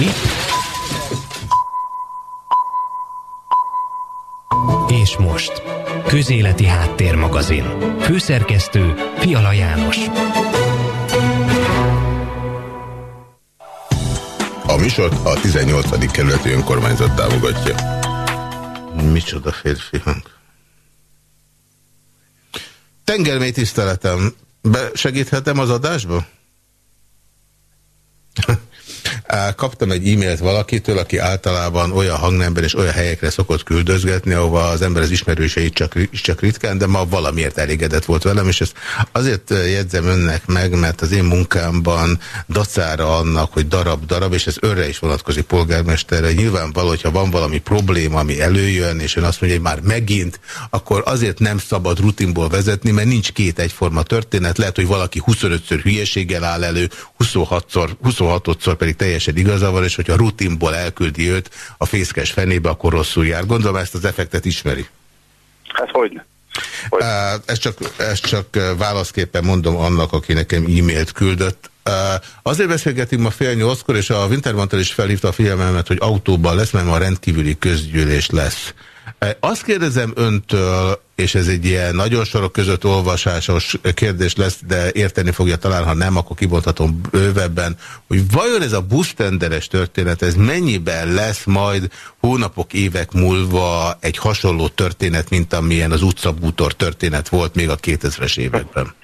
Itt. És most. Közéleti Háttérmagazin. Főszerkesztő Fiala János. A műsort a 18. kerületi önkormányzat támogatja. Micsoda férfi hang. Tengermély tiszteletem. Be segíthetem az adásba? Kaptam egy e-mailt valakitől, aki általában olyan hangnember és olyan helyekre szokott küldözgetni, ahova az ember az ismerőseit csak, csak ritkán, de ma valamiért elégedett volt velem, és ezt azért jegyzem önnek meg, mert az én munkámban dacára annak, hogy darab-darab, és ez önre is vonatkozik polgármesterre, nyilvánvaló, hogyha van valami probléma, ami előjön, és ön azt mondja, hogy már megint, akkor azért nem szabad rutinból vezetni, mert nincs két egyforma történet, lehet, hogy valaki 25-ször hülyeséggel áll elő, 26-szor, 26-szor pedig teljesen igaza van, és hogyha rutinból elküldi őt a fészkes fenébe, akkor rosszul jár. Gondolom ezt az effektet ismeri. Hát hogy? hogy? Ezt csak, ezt csak válaszképpen mondom annak, aki nekem e-mailt küldött. Azért beszélgetünk ma fél nyolckor, és a Wintermantel is felhívta a figyelmemet, hogy autóban lesz, mert ma rendkívüli közgyűlés lesz. Azt kérdezem öntől, és ez egy ilyen nagyon sorok között olvasásos kérdés lesz, de érteni fogja talán, ha nem, akkor kibonthatom bővebben, hogy vajon ez a busztenderes történet, ez mennyiben lesz majd hónapok, évek múlva egy hasonló történet, mint amilyen az utcabútor történet volt még a 2000-es években?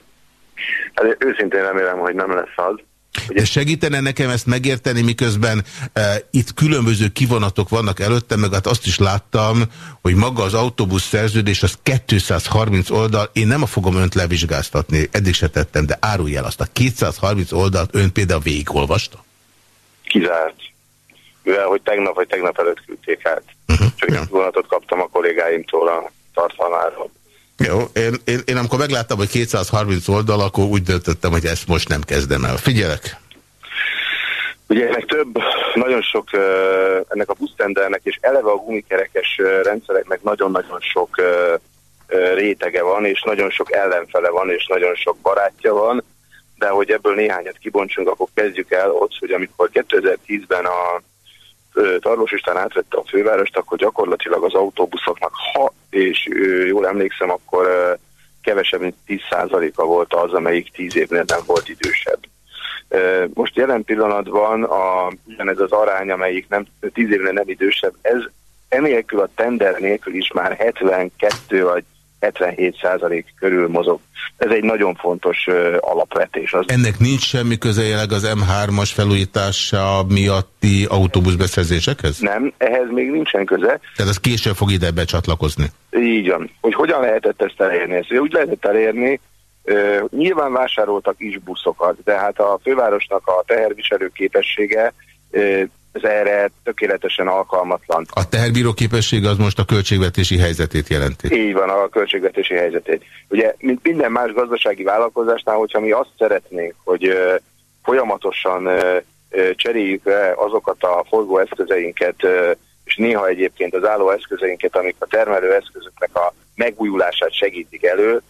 Hát őszintén remélem, hogy nem lesz az. Ugye segítene nekem ezt megérteni, miközben e, itt különböző kivonatok vannak előttem, meg hát azt is láttam, hogy maga az autóbusz szerződés az 230 oldal, én nem a fogom önt levizsgáztatni, eddig se tettem, de árulj el azt a 230 oldalt ön például végigolvasta? Kizárt. Mivel, hogy tegnap vagy tegnap előtt küldték át. Uh -huh. Csak egy vonatot kaptam a kollégáimtól a tartalmáról. Jó, én, én, én amikor megláttam, hogy 230 oldal, akkor úgy döntöttem, hogy ezt most nem kezdem el. Figyelek! Ugye ennek több, nagyon sok ennek a busztendernek és eleve a gumikerekes rendszereknek nagyon-nagyon sok rétege van, és nagyon sok ellenfele van, és nagyon sok barátja van, de hogy ebből néhányat kibontsunk, akkor kezdjük el ott, hogy amikor 2010-ben a Tarlós István átvette a fővárost, akkor gyakorlatilag az autóbuszoknak, ha és jól emlékszem, akkor kevesebb, mint 10%-a volt az, amelyik 10 évnél nem volt idősebb. Most jelen pillanatban a, ez az arány, amelyik nem, 10 évnél nem idősebb, ez enélkül a tender nélkül is már 72 vagy 77 százalék körül mozog. Ez egy nagyon fontos alapvetés. Az... Ennek nincs semmi köze jelenleg az M3-as felújítása miatti autóbuszbeszerzésekhez? Nem, ehhez még nincsen köze. Tehát az később fog ide becsatlakozni? Így van. Hogy hogyan lehetett ezt elérni? Ezt úgy lehetett elérni, nyilván vásároltak is buszokat, de hát a fővárosnak a teherviselő képessége ez erre tökéletesen alkalmatlan. A teherbíró képesség az most a költségvetési helyzetét jelenti? Így van, a költségvetési helyzetét. Ugye, mint minden más gazdasági vállalkozásnál, hogyha mi azt szeretnénk, hogy folyamatosan uh, cseréljük azokat a forgóeszközeinket, uh, és néha egyébként az álló eszközeinket, amik a termelő eszközöknek a megújulását segítik elő,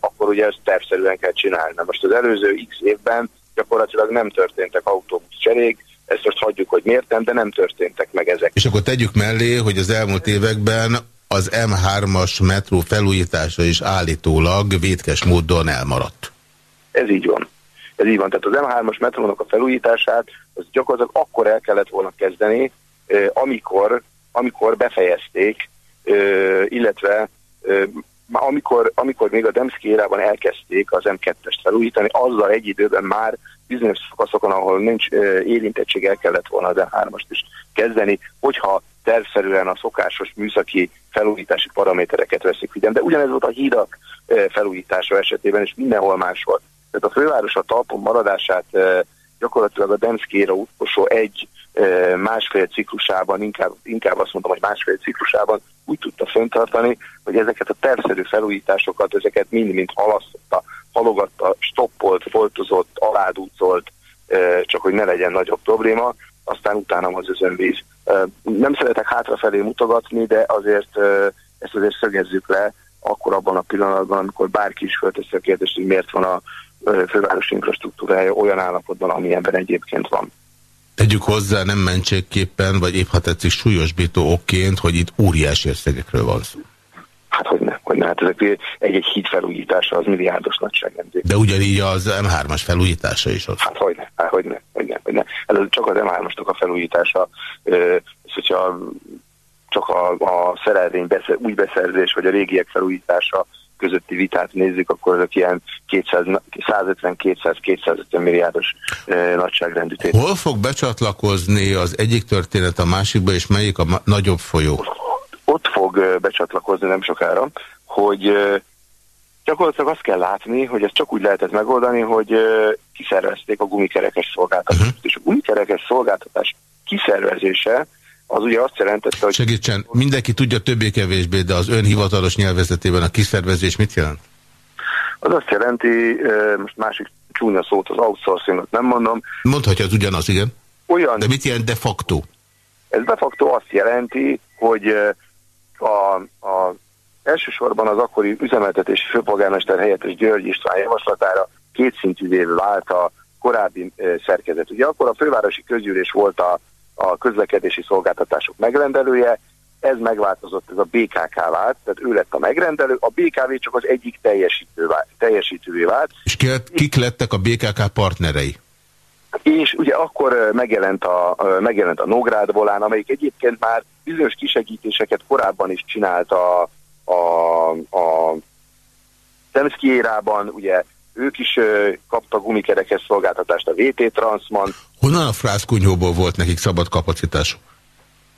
akkor ugye ezt tervszerűen kell csinálni. Na most az előző x évben gyakorlatilag nem történtek autóbusz cserék, ezt most hagyjuk, hogy miért nem, de nem történtek meg ezek. És akkor tegyük mellé, hogy az elmúlt években az M3-as metró felújítása is állítólag vétkes módon elmaradt. Ez így van. Ez így van. Tehát az M3-as metrónak a felújítását az gyakorlatilag akkor el kellett volna kezdeni, amikor, amikor befejezték, illetve amikor, amikor még a Demszki érában elkezdték az M2-est felújítani, azzal egy időben már bizonyos szakaszokon, ahol nincs érintettség, el kellett volna az M3-ast is kezdeni, hogyha tervszerűen a szokásos műszaki felújítási paramétereket veszik figyelembe. De ugyanez volt a hídak felújítása esetében, és mindenhol máshol. Tehát a főváros a talpon maradását gyakorlatilag a Demszkére utolsó egy másfél ciklusában, inkább, inkább azt mondom, hogy másfél ciklusában úgy tudta föntartani, hogy ezeket a tervszerű felújításokat, ezeket mind-mind halasztotta, halogatta, stoppolt, foltozott, aládúcolt, csak hogy ne legyen nagyobb probléma, aztán utána az özönvíz. Nem szeretek hátrafelé mutogatni, de azért ezt azért szögezzük le, akkor abban a pillanatban, amikor bárki is fölteszi a kérdést, hogy miért van a főváros infrastruktúrája olyan állapotban, amilyenben egyébként van. Tegyük hozzá nem mentségképpen, vagy épp ha tetszik súlyosbító okként, hogy itt óriási összegekről van szó. Hát hogy ne, hogy ne. Hát ezek egy-egy híd felújítása az milliárdos nagyságrendű. De ugyanígy az M3-as felújítása is az. Hát hogy ne, hát hogy ne, hogy ne, hogy ne. Ez csak az M3-asnak a felújítása, és hogyha csak a, a szerelvény beszer, új beszerzés, vagy a régiek felújítása közötti vitát nézzük, akkor azok ilyen 150-200-250 milliárdos e, nagyságrendű tét. Hol fog becsatlakozni az egyik történet a másikba, és melyik a nagyobb folyó? Ott fog becsatlakozni nem sokára, hogy gyakorlatilag azt kell látni, hogy ezt csak úgy lehetett megoldani, hogy kiszervezték a gumikerekes szolgáltatást. Uh mhm. -huh. És a gumikerekes szolgáltatás kiszervezése az ugye azt jelentette, hogy... Segítsen, mindenki tudja többé-kevésbé, de az ön hivatalos nyelvezetében a kiszervezés mit jelent? Az azt jelenti, most másik csúnya szót, az outsourcingot nem mondom. Mondhatja, az ugyanaz, igen. Olyan, de mit jelent de facto? Ez de facto azt jelenti, hogy a, a, elsősorban az akkori üzemeltetési főpolgármester helyettes György István javaslatára kétszintűvé vált a korábbi szerkezet. Ugye akkor a fővárosi közgyűlés volt a a közlekedési szolgáltatások megrendelője, ez megváltozott, ez a BKK vált, tehát ő lett a megrendelő, a BKV csak az egyik teljesítő vált, teljesítővé vált. És kik lettek a BKK partnerei? És ugye akkor megjelent a, megjelent a Nógrád volán, amelyik egyébként már bizonyos kisegítéseket korábban is csinált a, a, a Szemszki érában, ugye ők is kaptak gumikerekes szolgáltatást, a VT Transman. Honnan a frászkunyhóból volt nekik szabad kapacitásuk?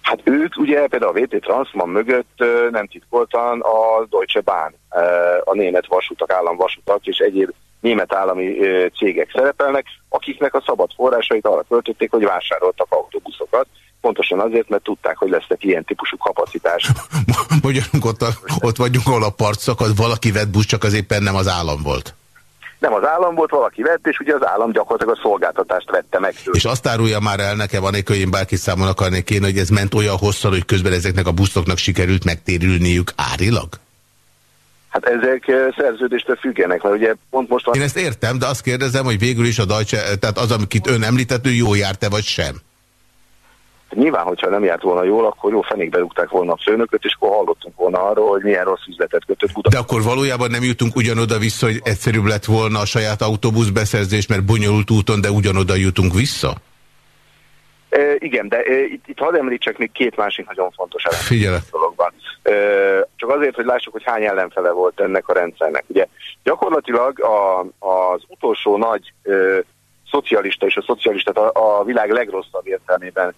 Hát ők ugye például a VT Transman mögött nem titkoltan a Deutsche Bahn, a német vasutak, államvasutak és egyéb német állami cégek szerepelnek, akiknek a szabad forrásait arra költötték, hogy vásároltak autóbuszokat, pontosan azért, mert tudták, hogy lesznek ilyen típusú kapacitás. Magyarunk ott, a, ott vagyunk, ahol a part szakad, valaki vett busz, csak az éppen nem az állam volt nem az állam volt, valaki vett, és ugye az állam gyakorlatilag a szolgáltatást vette meg. Tőle. És azt árulja már el nekem, anélkül, hogy én bárki számon akarnék én, hogy ez ment olyan hosszan, hogy közben ezeknek a buszoknak sikerült megtérülniük árilag? Hát ezek eh, szerződéstől függenek, mert ugye pont most van... Én ezt értem, de azt kérdezem, hogy végül is a Deutsche, tehát az, amit ön említett, ő jó járt-e vagy sem? Nyilván, hogyha nem járt volna jól, akkor jó fenékbe rúgták volna a főnököt, és akkor hallottunk volna arról, hogy milyen rossz üzletet kötött Budapest. De akkor valójában nem jutunk ugyanoda vissza, hogy egyszerűbb lett volna a saját autóbuszbeszerzés, mert bonyolult úton, de ugyanoda jutunk vissza? E, igen, de e, itt, itt hadd említsek még két másik nagyon fontos elem dologban. E, csak azért, hogy lássuk, hogy hány ellenfele volt ennek a rendszernek. Ugye gyakorlatilag a, az utolsó nagy e, szocialista és a szocialistát a, a világ legrosszabb értelmében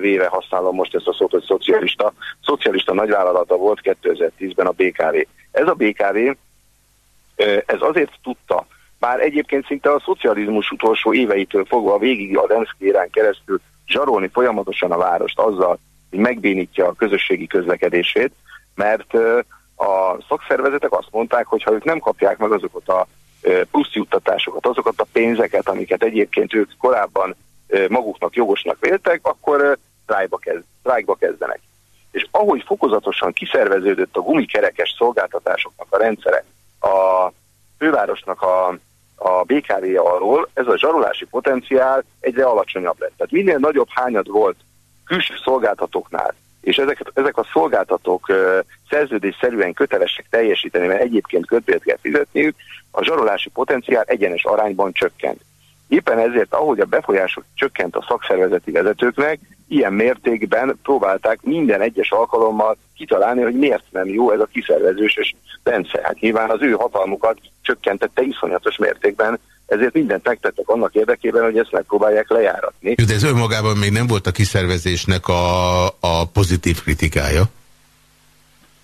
véve használom most ezt a szót, hogy szocialista. Szocialista nagyvállalata volt 2010-ben a BKV. Ez a BKV, ez azért tudta, bár egyébként szinte a szocializmus utolsó éveitől fogva végig a Denszkérán keresztül zsarolni folyamatosan a várost azzal, hogy megbénítja a közösségi közlekedését, mert a szakszervezetek azt mondták, hogy ha ők nem kapják meg azokat a plusz juttatásokat, azokat a pénzeket, amiket egyébként ők korábban maguknak jogosnak véltek, akkor sztrájkba, kezd, sztrájkba kezdenek. És ahogy fokozatosan kiszerveződött a gumikerekes szolgáltatásoknak a rendszere, a fővárosnak a, a BKV-ja arról, ez a zsarolási potenciál egyre alacsonyabb lett. Tehát minél nagyobb hányad volt külső szolgáltatóknál, és ezek, ezek a szolgáltatók uh, szerződésszerűen kötelesek teljesíteni, mert egyébként kötvényt kell fizetniük, a zsarolási potenciál egyenes arányban csökkent. Éppen ezért, ahogy a befolyások csökkent a szakszervezeti vezetőknek, ilyen mértékben próbálták minden egyes alkalommal kitalálni, hogy miért nem jó ez a kiszervezős rendszer. Hát nyilván az ő hatalmukat csökkentette iszonyatos mértékben, ezért mindent megtettek annak érdekében, hogy ezt megpróbálják lejáratni. De ez önmagában még nem volt a kiszervezésnek a, a pozitív kritikája?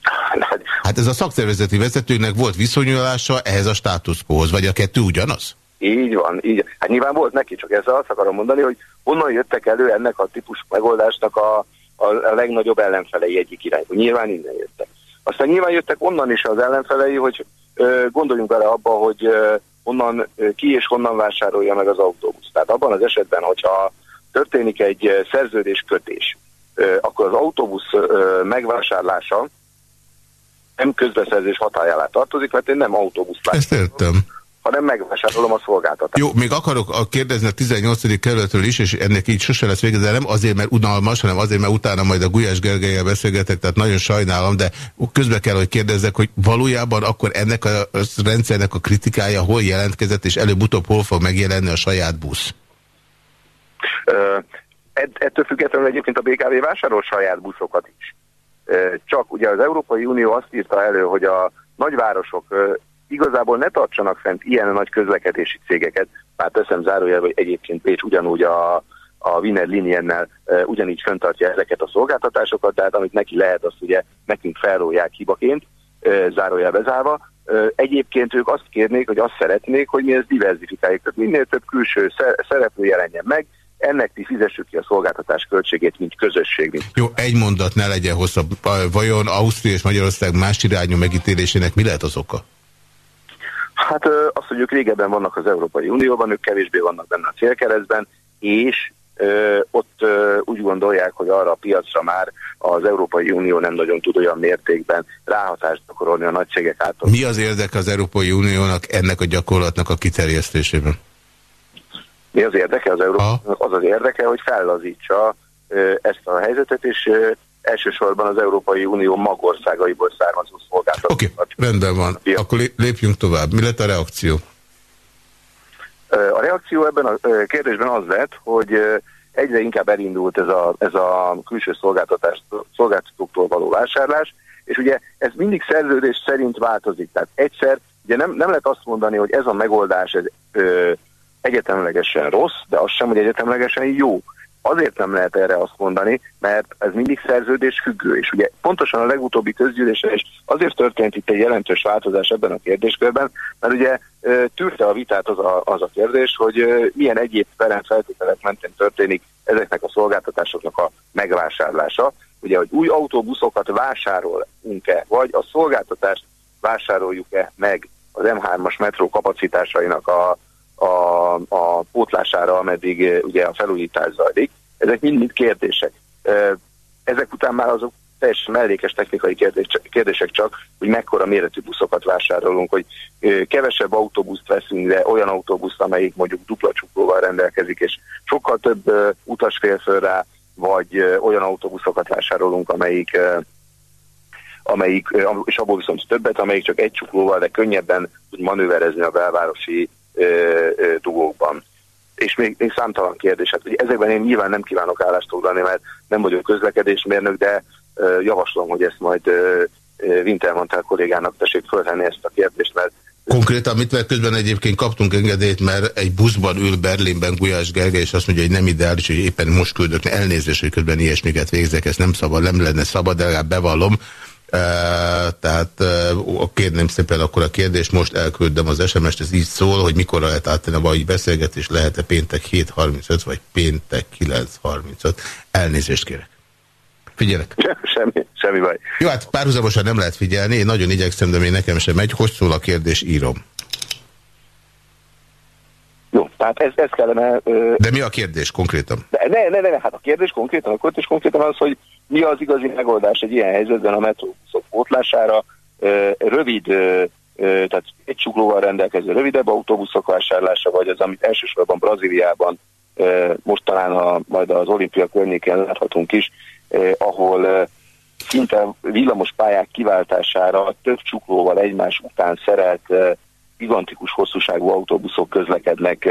Hát, hát ez a szakszervezeti vezetőnek volt viszonyulása ehhez a státuszkóhoz, vagy a kettő ugyanaz? Így van, így. Hát nyilván volt neki, csak ezzel azt akarom mondani, hogy honnan jöttek elő ennek a típusú megoldásnak a, a legnagyobb ellenfelei egyik irányba. Nyilván innen jöttek. Aztán nyilván jöttek onnan is az ellenfelei, hogy ö, gondoljunk bele abba, hogy ö, honnan, ö, ki és honnan vásárolja meg az autóbusz. Tehát abban az esetben, hogyha történik egy szerződéskötés, ö, akkor az autóbusz ö, megvásárlása nem közbeszerzés hatájára tartozik, mert én nem autóbusz Ezt értem hanem megvásárolom a szolgáltatást. Jó, még akarok kérdezni a 18. kerületről is, és ennek így sose lesz vége, de nem azért, mert unalmas, hanem azért, mert utána majd a Gulyás Gergelyel beszélgetek, tehát nagyon sajnálom, de közbe kell, hogy kérdezzek, hogy valójában akkor ennek a rendszernek a kritikája hol jelentkezett, és előbb-utóbb hol fog megjelenni a saját busz? ettől függetlenül egyébként a BKV vásárol saját buszokat is. Csak ugye az Európai Unió azt írta elő, hogy a nagyvárosok igazából ne tartsanak fent ilyen nagy közlekedési cégeket, már teszem zárójel, hogy egyébként Pécs ugyanúgy a, a Wiener Liniennel e, ugyanígy föntartja ezeket a szolgáltatásokat, tehát amit neki lehet, azt ugye nekünk felrólják hibaként, e, zárójel bezárva. E, egyébként ők azt kérnék, hogy azt szeretnék, hogy mi ezt diversifikáljuk, tehát minél több külső szereplő jelenjen meg, ennek ti fizessük ki a szolgáltatás költségét, mint közösség. Mint... Jó, egy mondat ne legyen hosszabb. Vajon Ausztria és Magyarország más irányú megítélésének mi lehet az oka? Hát azt, hogy ők régebben vannak az Európai Unióban, ők kevésbé vannak benne a célkeresztben, és ö, ott ö, úgy gondolják, hogy arra a piacra már az Európai Unió nem nagyon tud olyan mértékben ráhatást gyakorolni a nagységek által. Mi az érdeke az Európai Uniónak ennek a gyakorlatnak a kiterjesztésében? Mi az érdeke az Európának? Az az érdeke, hogy fellazítsa ö, ezt a helyzetet, és elsősorban az Európai Unió magországaiból származó szolgáltatókat. Oké, okay, rendben van. Akkor lépjünk tovább. Mi lett a reakció? A reakció ebben a kérdésben az lett, hogy egyre inkább elindult ez a, ez a külső szolgáltatás, szolgáltatóktól való vásárlás, és ugye ez mindig szerződés szerint változik. Tehát egyszer, ugye nem, nem lehet azt mondani, hogy ez a megoldás ez, ö, egyetemlegesen rossz, de az sem, hogy egyetemlegesen jó. Azért nem lehet erre azt mondani, mert ez mindig szerződés függő, és ugye pontosan a legutóbbi közgyűlésen is azért történt itt egy jelentős változás ebben a kérdéskörben, mert ugye tűrte a vitát az a, az a kérdés, hogy milyen egyéb felent feltételek mentén történik ezeknek a szolgáltatásoknak a megvásárlása. Ugye, hogy új autóbuszokat vásárolunk-e, vagy a szolgáltatást vásároljuk-e meg az M3-as metró kapacitásainak a a, a pótlására, ameddig eh, ugye a felújítás zajlik. Ezek mind-mind kérdések. Eh, ezek után már azok teljesen mellékes technikai kérdések csak, hogy mekkora méretű buszokat vásárolunk, hogy eh, kevesebb autóbuszt veszünk, de olyan autóbuszt, amelyik mondjuk dupla csuklóval rendelkezik, és sokkal több utas fél föl rá, vagy olyan autóbuszokat vásárolunk, amelyik amelyik, és abból viszont többet, amelyik csak egy csuklóval, de könnyebben tud manőverezni a belvárosi dugókban. És még, még számtalan kérdés. Hát, hogy ezekben én nyilván nem kívánok állást foglalni, mert nem vagyok közlekedésmérnök, de javaslom, hogy ezt majd Wintermantel kollégának tessék föltenni ezt a kérdést, mert Konkrétan mit mert közben egyébként kaptunk engedélyt, mert egy buszban ül Berlinben Gulyás Gergely, és azt mondja, hogy nem ideális, hogy éppen most küldök elnézést, hogy közben ilyesmiket végzek, ez nem szabad, nem lenne szabad, de legalább bevallom, tehát kérném szépen akkor a kérdés, most elküldöm az SMS-t, ez így szól, hogy mikor lehet áttenni a mai beszélgetés, lehet-e péntek 7.35 vagy péntek 9.35. Elnézést kérek. Figyelek. Semmi, semmi baj. Jó, hát párhuzamosan nem lehet figyelni, én nagyon igyekszem, de még nekem sem megy. Hogy szól a kérdés, írom. Jó, tehát ez, ez kellene... Ö... De mi a kérdés konkrétan? De, ne, ne, ne, ne, hát a kérdés konkrétan, a kérdés konkrétan az, hogy mi az igazi megoldás egy ilyen helyzetben a metróbuszok pótlására, rövid, tehát egy csuklóval rendelkező rövidebb autóbuszok vásárlása, vagy az, amit elsősorban Brazíliában most talán a, majd az olimpia környéken láthatunk is, ahol szinte villamos pályák kiváltására több csuklóval egymás után szerelt gigantikus hosszúságú autóbuszok közlekednek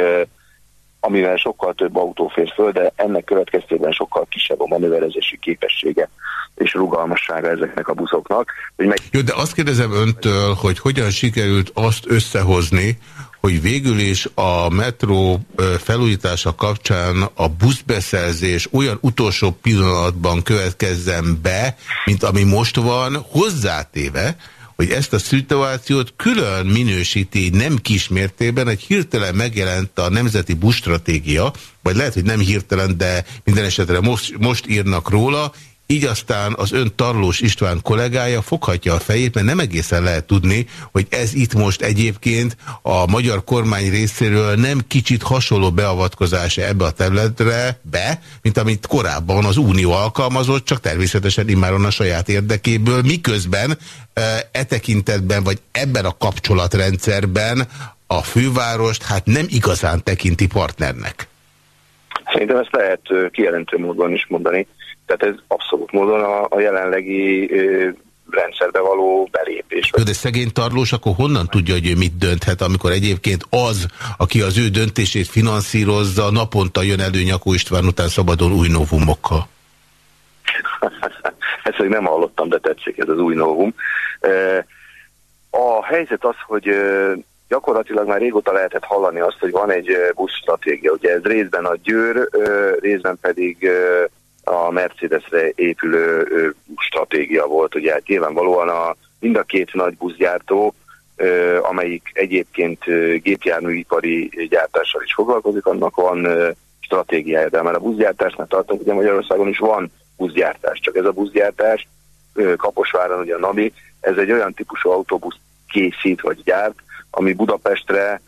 amivel sokkal több autó fér föl, de ennek következtében sokkal kisebb a manőverezési képessége és rugalmassága ezeknek a buszoknak. Hogy meg... Jó, de azt kérdezem öntől, hogy hogyan sikerült azt összehozni, hogy végül is a metró felújítása kapcsán a buszbeszerzés olyan utolsó pillanatban következzen be, mint ami most van, hozzátéve, hogy ezt a szituációt külön minősíti nem kismértében, egy hirtelen megjelent a nemzeti buszstratégia, vagy lehet, hogy nem hirtelen, de minden esetre most, most írnak róla, így aztán az ön Tarlós István kollégája foghatja a fejét, mert nem egészen lehet tudni, hogy ez itt most egyébként a magyar kormány részéről nem kicsit hasonló beavatkozása ebbe a területre be, mint amit korábban az Unió alkalmazott, csak természetesen immáron a saját érdekéből, miközben e tekintetben, vagy ebben a kapcsolatrendszerben a fővárost hát nem igazán tekinti partnernek. Szerintem ezt lehet kijelentő módon is mondani. Tehát ez abszolút módon a, a jelenlegi rendszerbe való belépés. De szegény tarlós akkor honnan tudja, hogy ő mit dönthet, amikor egyébként az, aki az ő döntését finanszírozza, naponta jön elő Nyakó István után szabadon új novumokkal? Ezt még nem hallottam, de tetszik ez az új novum. A helyzet az, hogy gyakorlatilag már régóta lehetett hallani azt, hogy van egy buszstratégia. Ugye ez részben a Győr, részben pedig a Mercedesre épülő stratégia volt. Ugye hát nyilvánvalóan a, mind a két nagy buszgyártó, amelyik egyébként gépjárműipari gyártással is foglalkozik, annak van stratégiája, de már a buszgyártásnál tartunk, ugye Magyarországon is van buszgyártás, csak ez a buszgyártás Kaposváron, ugye a NABI, ez egy olyan típusú autóbusz készít vagy gyárt, ami Budapestre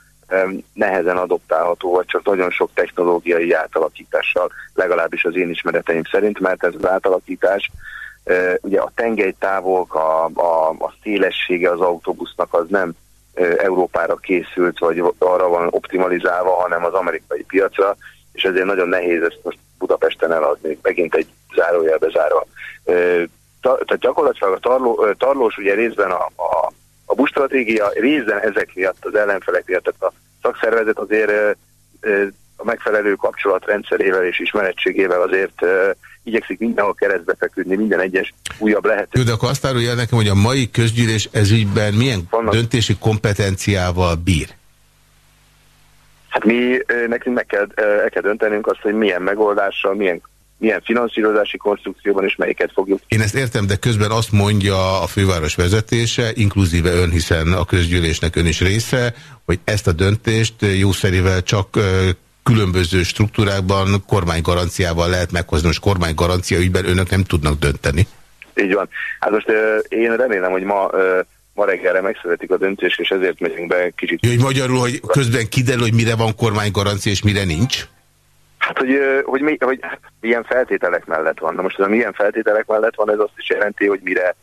nehezen adoptálható, vagy csak nagyon sok technológiai átalakítással, legalábbis az én ismereteim szerint, mert ez az átalakítás, ugye a tengelytávok, a, a, a szélessége az autóbusznak az nem Európára készült, vagy arra van optimalizálva, hanem az amerikai piacra, és ezért nagyon nehéz ezt most Budapesten eladni, megint egy zárójelbe zárva. Tehát gyakorlatilag a tarló, tarlós ugye részben a, a, a buszstratégia, részben ezek miatt, az ellenfelek miatt, tehát a szakszervezet azért a megfelelő kapcsolatrendszerével és ismerettségével azért igyekszik mindenhol keresztbe feküdni, minden egyes újabb lehető. Jó, de akkor azt árulja nekem, hogy a mai közgyűlés ezügyben milyen Vannak. döntési kompetenciával bír? Hát mi nekünk meg kell, el kell döntenünk azt, hogy milyen megoldással, milyen milyen finanszírozási konstrukcióban és melyiket fogjuk. Én ezt értem, de közben azt mondja a főváros vezetése, inkluzíve ön, hiszen a közgyűlésnek ön is része, hogy ezt a döntést jószerivel csak különböző struktúrákban kormánygaranciával lehet meghozni. Most kormánygarancia ügyben önök nem tudnak dönteni. Így van. Hát most én remélem, hogy ma ma reggelre megszületik a döntés, és ezért megyünk be kicsit. Jó, hogy magyarul, hogy közben kiderül, hogy mire van kormánygarancia, és mire nincs? Hát, hogy, hogy, mi, hogy milyen feltételek mellett van. Na most ez a milyen feltételek mellett van, ez azt is jelenti, hogy mire,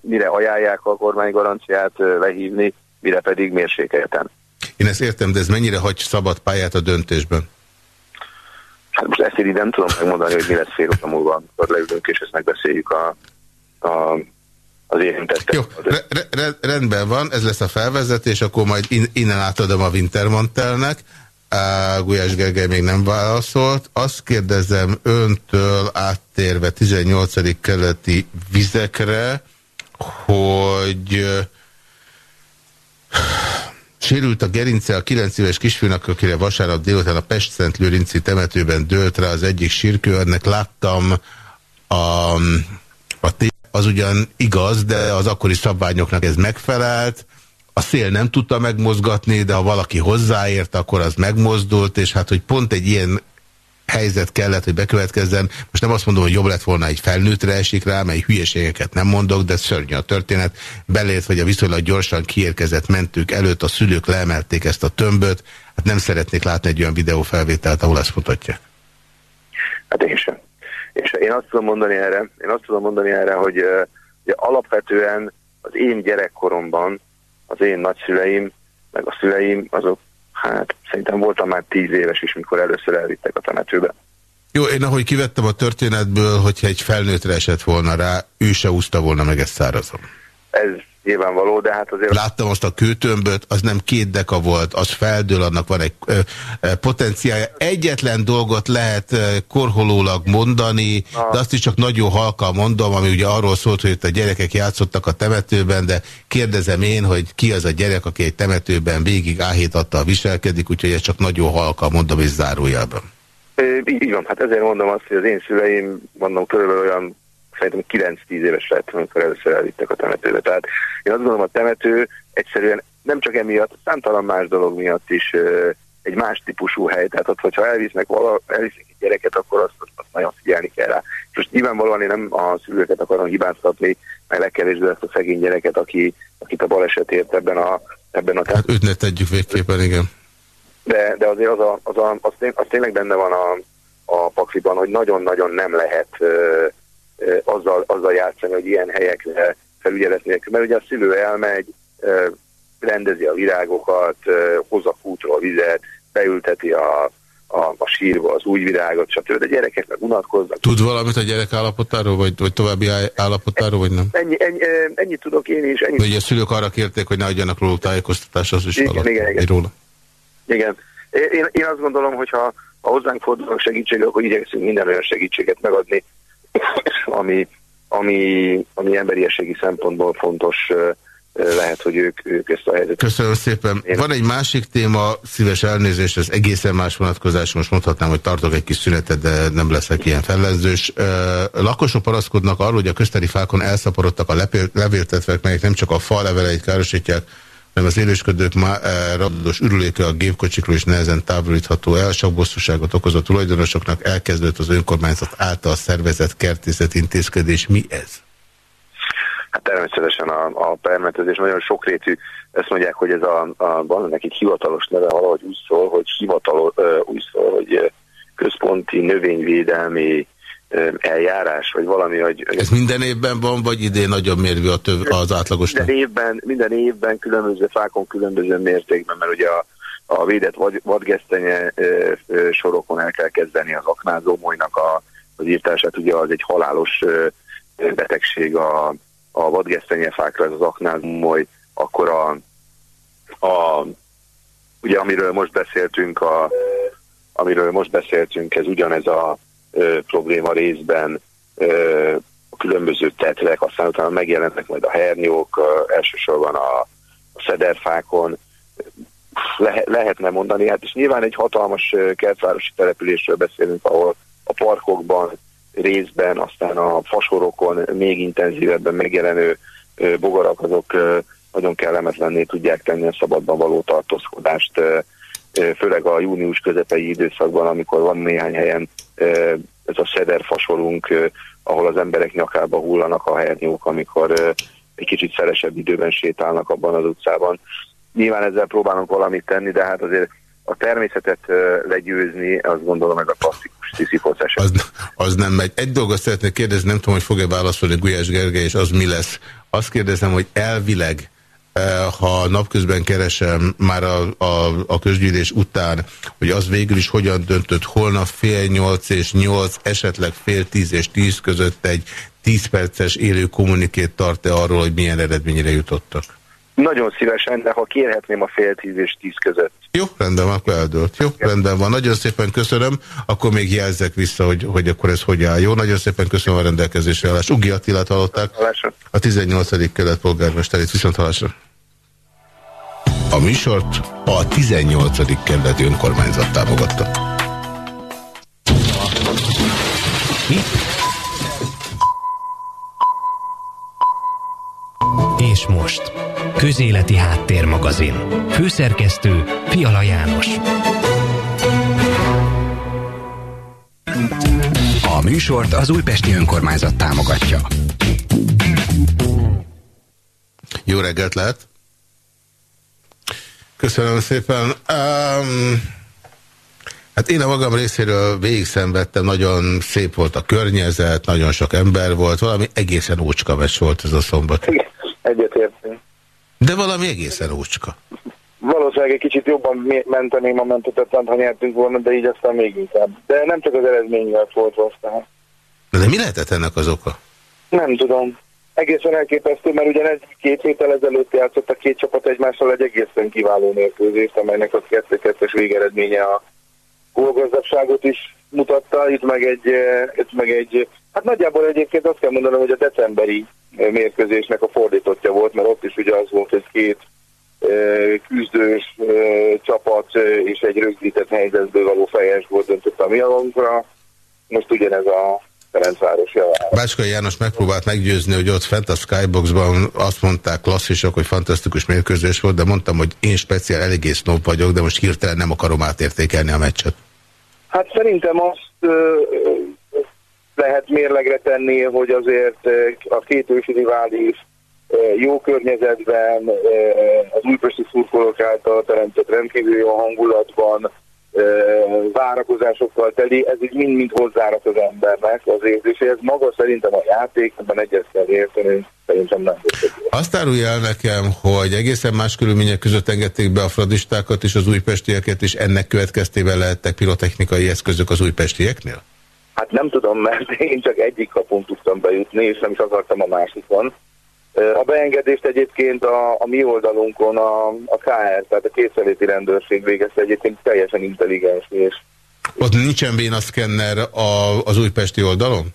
mire ajánlják a kormánygaranciát lehívni, mire pedig mérsékelten. Én ezt értem, de ez mennyire hagy szabad pályát a döntésben? Hát most ezt így nem tudom megmondani, hogy mi lesz fél óra múlva, amikor leülünk, és ezt megbeszéljük a, a, az érintettek. Jó, re, re, rendben van, ez lesz a felvezetés, akkor majd in, innen átadom a Wintermantelnek. Gulyás Gergely még nem válaszolt. Azt kérdezem öntől áttérve 18. keleti vizekre, hogy Sérült a gerince a 9 éves kisfiúnak, akire vasárnap délután a Pest-Szent Lőrinci temetőben dőlt rá az egyik sírkő. Ennek láttam a, a az ugyan igaz, de az akkori szabványoknak ez megfelelt a szél nem tudta megmozgatni, de ha valaki hozzáért, akkor az megmozdult, és hát, hogy pont egy ilyen helyzet kellett, hogy bekövetkezzen. Most nem azt mondom, hogy jobb lett volna egy felnőttre esik rá, mely hülyeségeket nem mondok, de szörnyű a történet. Belét, hogy a viszonylag gyorsan kiérkezett mentők előtt a szülők leemelték ezt a tömböt. Hát nem szeretnék látni egy olyan videófelvételt, ahol ezt mutatja. Hát én sem. És én azt tudom mondani erre, én azt tudom mondani erre, hogy uh, alapvetően az én gyerekkoromban az én nagyszüleim, meg a szüleim, azok hát szerintem voltam már tíz éves is, mikor először elvittek a temetőbe. Jó, én ahogy kivettem a történetből, hogyha egy felnőttre esett volna rá, ő se úszta volna meg ezt szárazom. Ez nyilvánvaló, de hát azért... Láttam azt a kőtömböt, az nem két deka volt, az feldől, annak van egy ö, ö, potenciálja. Egyetlen dolgot lehet ö, korholólag mondani, de azt is csak nagyon halka mondom, ami ugye arról szólt, hogy itt a gyerekek játszottak a temetőben, de kérdezem én, hogy ki az a gyerek, aki egy temetőben végig áhítattal viselkedik, úgyhogy ezt csak nagyon halka mondom és zárójelben. Így van, hát ezért mondom azt, hogy az én szüleim, mondom, körülbelül olyan szerintem 9-10 éves lett, amikor először elvittek a temetőbe. Tehát én azt gondolom, a temető egyszerűen nem csak emiatt, számtalan más dolog miatt is egy más típusú hely. Tehát ott, hogyha elvisznek, vala, elvisznek egy gyereket, akkor azt, azt, azt nagyon figyelni kell rá. És most nyilvánvalóan én nem a szülőket akarom hibáztatni, meg legkevésbé ezt a szegény gyereket, aki, akit a baleset ért ebben a ebben a hát őt ne tegyük végképpen, igen. De, de azért az, a, az, a, az, tény, az tényleg benne van a, a pakliban, hogy nagyon-nagyon nem lehet uh, azzal, azzal játszani, hogy ilyen helyekre felügyelet nélkül. Mert ugye a szülő elmegy, rendezi a virágokat, hoz a kútról vizet, beülteti a, a, a sírba az új virágot, stb. De gyerekek meg unatkoznak. Tud valamit a gyerek állapotáról, vagy, vagy további állapotáról, vagy nem? Ennyi, ennyi, ennyit tudok én is. Ennyit. Vagy a szülők arra kérték, hogy ne adjanak róla tájékoztatást, az is igen, igen, igen. róla. Igen. Én, én azt gondolom, hogy ha, ha hozzánk fordulnak segítségre, akkor igyekszünk minden olyan segítséget megadni, ami, ami, ami emberiességi szempontból fontos lehet, hogy ők, ők ezt a helyzetet. Köszönöm szépen. Én... Van egy másik téma, szíves elnézést, ez egészen más vonatkozás, most mondhatnám, hogy tartok egy kis szünetet, de nem leszek ilyen fellenzős. Lakosok paraszkodnak arról, hogy a közteri fákon elszaporodtak a levéltetvek, melyek nem csak a fa leveleit károsítják, hanem az élősködők radados ürüléke a gépkocsikról is nehezen távolítható el, sok bosszúságot okozott tulajdonosoknak, elkezdődött az önkormányzat által szervezett kertészet intézkedés. Mi ez? Hát természetesen a, a permetezés nagyon sokrétű. Ezt mondják, hogy ez a, a van nekik hivatalos neve valahogy úgy szól, hogy hivatalos, úgy szól, hogy központi növényvédelmi eljárás, vagy valami, hogy... Ez minden évben van, vagy idén nagyon mérvű a töv, az átlagos? Minden évben, minden évben különböző fákon, különböző mértékben, mert ugye a, a védett vad, vadgesztenye ö, ö, sorokon el kell kezdeni az aknázómolynak a, az írtását, ugye az egy halálos ö, betegség a, a vadgesztenyefákra, ez az aknázómoly, akkor a, a ugye amiről most beszéltünk, a, amiről most beszéltünk, ez ugyanez a ö, probléma részben ö, a különböző tetvek, aztán utána megjelennek majd a hernyók, ö, elsősorban a, a szederfákon, Le, lehetne mondani, hát és nyilván egy hatalmas kertvárosi településről beszélünk, ahol a parkokban részben, aztán a fasorokon még intenzívebben megjelenő bogarak, azok nagyon kellemetlenné tudják tenni a szabadban való tartózkodást, főleg a június közepei időszakban, amikor van néhány helyen ez a szederfasorunk, ahol az emberek nyakába hullanak a hernyók, amikor egy kicsit szeresebb időben sétálnak abban az utcában. Nyilván ezzel próbálunk valamit tenni, de hát azért a természetet legyőzni, azt gondolom ez a klasszikus sziszifocás. Az, az nem megy. Egy dolgot szeretnék kérdezni, nem tudom, hogy fog-e válaszolni Gulyás Gergely, és az mi lesz. Azt kérdezem, hogy elvileg ha napközben keresem már a, a, a közgyűlés után, hogy az végül is hogyan döntött holnap fél nyolc és nyolc, esetleg fél tíz és tíz között egy tíz perces élő kommunikét tart-e arról, hogy milyen eredményre jutottak? Nagyon szívesen, de ha kérhetném a fél tíz és tíz között. Jó, rendben van, akkor eldőlt. Jó, rendben van. Nagyon szépen köszönöm. Akkor még jelzek vissza, hogy, hogy akkor ez hogy áll. Jó, nagyon szépen köszönöm a rendelkezésre állás. Ugi Attilát hallották. A 18. kelet polgármesterét viszont hallásra. A műsort a 18. kerületi önkormányzat támogatta. Mi? És most Közéleti Háttérmagazin. Főszerkesztő Fiala János. A műsort az Újpesti Önkormányzat támogatja. Jó reggelt lehet! Köszönöm szépen. Um, hát én a magam részéről végig szenvedtem, nagyon szép volt a környezet, nagyon sok ember volt, valami egészen ócskaves volt ez a szombat. Egyetértünk. De valami egészen ócska. Valószínűleg egy kicsit jobban menteném a mentetetlen, ha nyertünk volna, de így aztán még inkább. De nem csak az eredményvel volt aztán. De mi lehetett ennek az oka? Nem tudom. Egészen elképesztő, mert ugyanez két héttel ezelőtt játszott a két csapat egymással egy egészen kiváló mérkőzést, amelynek a 2-2-es végeredménye a gólgazdagságot is mutatta. Itt meg egy, itt meg egy, hát nagyjából egyébként azt kell mondanom, hogy a decemberi mérkőzésnek a fordítottja volt, mert ott is ugye az volt, hogy két küzdős csapat és egy rögzített helyzetből való fejes volt döntött a mi Most ugyanez a Ferencváros javára. Bácskai János megpróbált meggyőzni, hogy ott fent a Skyboxban azt mondták klasszisok, hogy fantasztikus mérkőzés volt, de mondtam, hogy én speciál eléggé snob vagyok, de most hirtelen nem akarom átértékelni a meccset. Hát szerintem azt lehet mérlegre tenni, hogy azért a két ősi rivális jó környezetben, az újpesti szurkolók által teremtett rendkívül jó hangulatban, várakozásokkal teli, ez így mind-mind hozzárat az embernek az érzéséhez. Maga szerintem a játék, ebben egyet kell érteni, szerintem nem. Azt árulja el nekem, hogy egészen más körülmények között engedték be a fradistákat és az újpestieket, és ennek következtében lehettek pirotechnikai eszközök az újpestieknél? Hát nem tudom, mert én csak egyik kapun tudtam bejutni, és nem is akartam a másikon. A beengedést egyébként a, a mi oldalunkon a, a KR, tehát a készüléti rendőrség végezte egyébként teljesen intelligens és ott nincsen vénaszkenner az újpesti oldalon?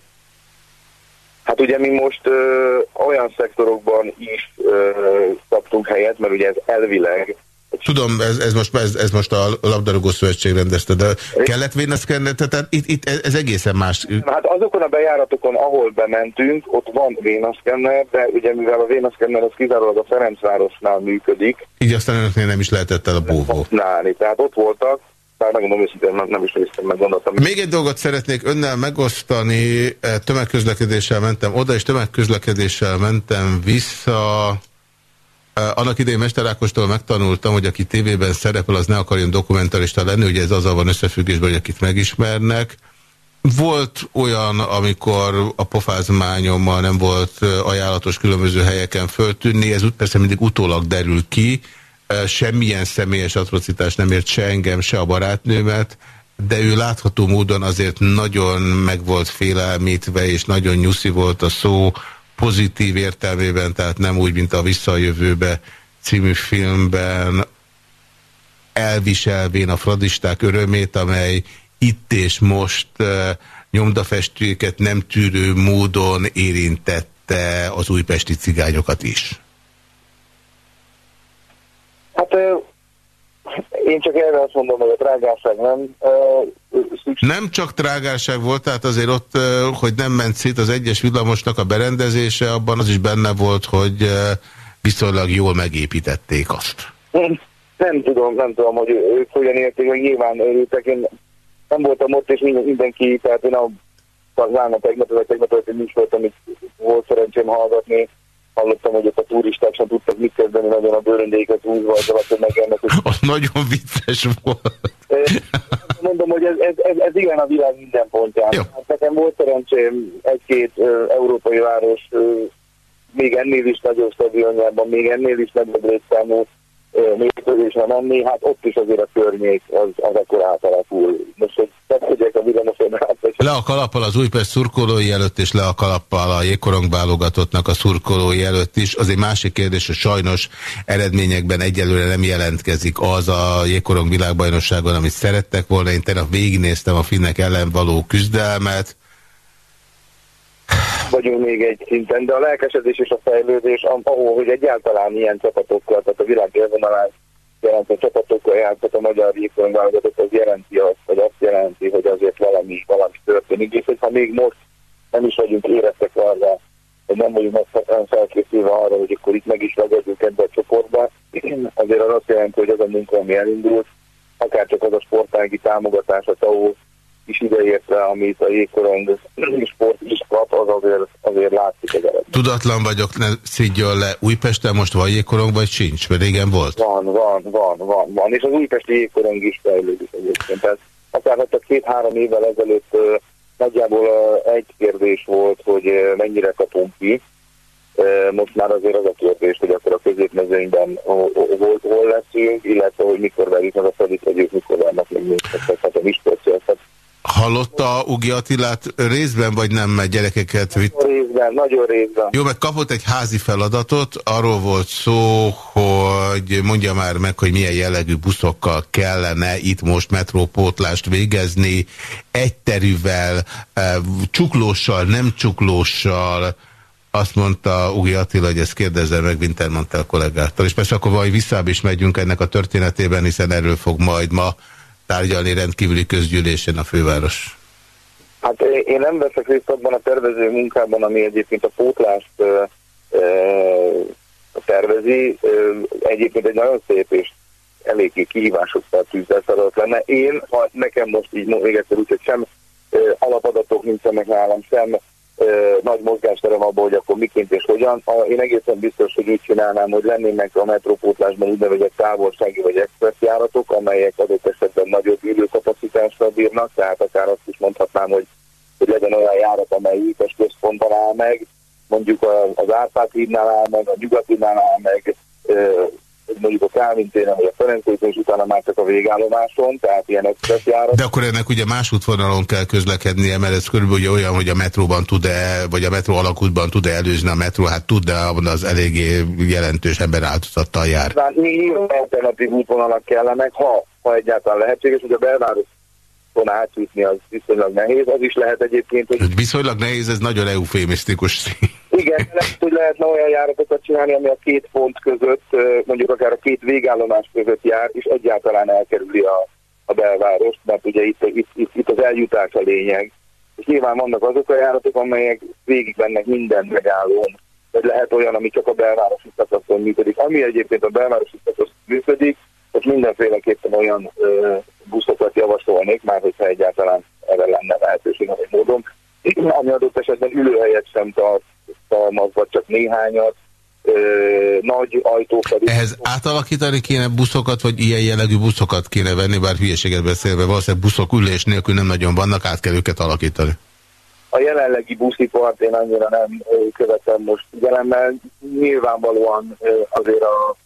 Hát ugye mi most ö, olyan szektorokban is ö, kaptunk helyet, mert ugye ez elvileg Tudom, ez, ez, most, ez, ez most a labdarúgó szövetség rendezte, de kellett vénaszkenner, tehát itt, itt ez, egészen más. Hát azokon a bejáratokon, ahol bementünk, ott van vénaszkenner, de ugye mivel a vénaszkenner az kizárólag a Ferencvárosnál működik. Így aztán önöknél nem is lehetett el a búvó. Tehát ott voltak, bár megmondom őszintén, nem, nem is néztem, meg gondoltam. Még egy dolgot szeretnék önnel megosztani. E, tömegközlekedéssel mentem oda, és tömegközlekedéssel mentem vissza. E, annak idején Mester Ákostól megtanultam, hogy aki tévében szerepel, az ne akarjon dokumentarista lenni, ugye ez azzal van összefüggésben, hogy akit megismernek. Volt olyan, amikor a pofázmányommal nem volt e, ajánlatos különböző helyeken föltűnni, ez persze mindig utólag derül ki, semmilyen személyes atrocitás nem ért se engem, se a barátnőmet, de ő látható módon azért nagyon meg volt félelmítve, és nagyon nyuszi volt a szó pozitív értelmében, tehát nem úgy, mint a Visszajövőbe című filmben, elviselvén a fradisták örömét, amely itt és most nyomdafestőket nem tűrő módon érintette az újpesti cigányokat is. Hát én csak erre azt mondom, hogy a trágárság nem szükség. Nem csak trágárság volt, tehát azért ott, hogy nem ment szét az egyes villamosnak a berendezése, abban az is benne volt, hogy viszonylag jól megépítették azt. Nem, nem tudom, nem tudom, hogy ők hogyan érték, hogy nyilván örültek. Én nem voltam ott, és mindenki, tehát én a Zárna tegnap, vagy tegnap is volt, amit volt szerencsém hallgatni, hallottam, hogy ott a turisták sem tudtak mit kezdeni, nagyon a bőröndéket húzva az nagyon vicces volt. Mondom, hogy ez, ez, ez, ez igen a világ minden pontján. Hát nekem volt szerencsém egy-két európai város még ennél is nagyobb stadionjában, még ennél is nagyobb részszámú mérkőzésre menni, hát ott is azért a környék az, az akkor átalakul. Le a kalappal az Újpest szurkolói előtt, és le a kalappal a jégkorong a szurkolói előtt is. Az egy másik kérdés, hogy sajnos eredményekben egyelőre nem jelentkezik az a jégkorong világbajnokságon, amit szerettek volna. Én tegnap végignéztem a finnek ellen való küzdelmet, vagyunk még egy szinten, de a lelkesedés és a fejlődés, ahol, hogy egyáltalán ilyen csapatokkal, tehát a világ élvonalán jelentő csapatokkal játszott a magyar válogatott, az jelenti azt, vagy azt jelenti, hogy azért valami, valami történik, és hogyha még most nem is vagyunk érettek arra, hogy nem vagyunk felkészülve arra, hogy akkor itt meg is ragadjuk ebbe a csoportba, azért az azt jelenti, hogy az a munka, ami elindult, akár csak az a sportági támogatás a TAO is ideértve, amit a jégkorong sport is kap, az azért, azért látszik az eredmény. Tudatlan vagyok, ne szidjon le. Újpesten most van jégkorong, vagy sincs? Mert régen volt? Van, van, van, van, van. És az újpesti jégkorong is fejlődik egyébként. Tehát akár hát a két-három évvel ezelőtt nagyjából egy kérdés volt, hogy mennyire kapunk ki. Most már azért az a kérdés, hogy akkor a középmezőnyben hol, hol, leszünk, illetve hogy mikor vegyük meg a felítegyük, mikor vannak még minket. Tehát a Miskolci Hallotta Ugi Attilát részben, vagy nem, mert gyerekeket vitt? Nagyon részben, nagyon részben. Jó, mert kapott egy házi feladatot, arról volt szó, hogy mondja már meg, hogy milyen jellegű buszokkal kellene itt most metrópótlást végezni, egyterűvel, eh, csuklóssal, nem csuklóssal, azt mondta Ugi Attila, hogy ezt kérdezze meg Wintermantel kollégától. És persze akkor majd visszább is megyünk ennek a történetében, hiszen erről fog majd ma tárgyalni rendkívüli közgyűlésen a főváros? Hát én nem veszek részt abban a tervező munkában, ami egyébként a pótlást ö, ö, tervezi. Ö, egyébként egy nagyon szép és eléggé kihívásokkal tűzzel feladat lenne. Én, ha nekem most így még egyszer úgy, hogy sem ö, alapadatok nincsenek nálam, sem nagy mozgásterem abban, hogy akkor miként és hogyan. Én egészen biztos, hogy úgy csinálnám, hogy lennének a metrópótlásban úgynevezett távolsági vagy express járatok, amelyek adott esetben nagyobb ülőkapacitással bírnak, tehát akár azt is mondhatnám, hogy, hogy legyen olyan járat, amely Újpest központban áll meg, mondjuk az Árpád hídnál áll meg, a Nyugat hídnál áll meg, mondjuk a Kálvin téren, vagy a Ferenc és utána már csak a végállomáson, tehát ilyen express járat. De akkor ennek ugye más útvonalon kell közlekednie, mert ez körülbelül olyan, hogy a metróban tud-e, vagy a metró alakútban tud-e előzni a metró, hát tud, de abban az eléggé jelentős ember áldozattal jár. Nyilván alternatív útvonalak kellenek, ha, ha egyáltalán lehetséges, hogy a belváros átjutni az viszonylag nehéz, az is lehet egyébként, hogy... Viszonylag nehéz, ez nagyon eufémisztikus igen, lehet, hogy lehetne olyan járatokat csinálni, ami a két pont között, mondjuk akár a két végállomás között jár, és egyáltalán elkerüli a, a belvárost, mert ugye itt, itt, itt, itt az eljutás a lényeg. És nyilván vannak azok a járatok, amelyek végigbennek minden megállón. vagy lehet olyan, ami csak a belvárosi szakaszon működik. Ami egyébként a belvárosi szakaszon működik, ott mindenféleképpen olyan ö, buszokat javasolnék, már hogyha egyáltalán erre lenne lehetőség, vagy módon, ami adott esetben ülőhelyet sem tart tartalmaz, vagy csak néhányat, ö, nagy ajtókat. Ehhez átalakítani kéne buszokat, vagy ilyen jellegű buszokat kéne venni, bár hülyeséget beszélve, valószínűleg buszok ülés nélkül nem nagyon vannak, át kell őket alakítani. A jelenlegi buszipart én annyira nem követem most figyelemmel. Nyilvánvalóan azért a,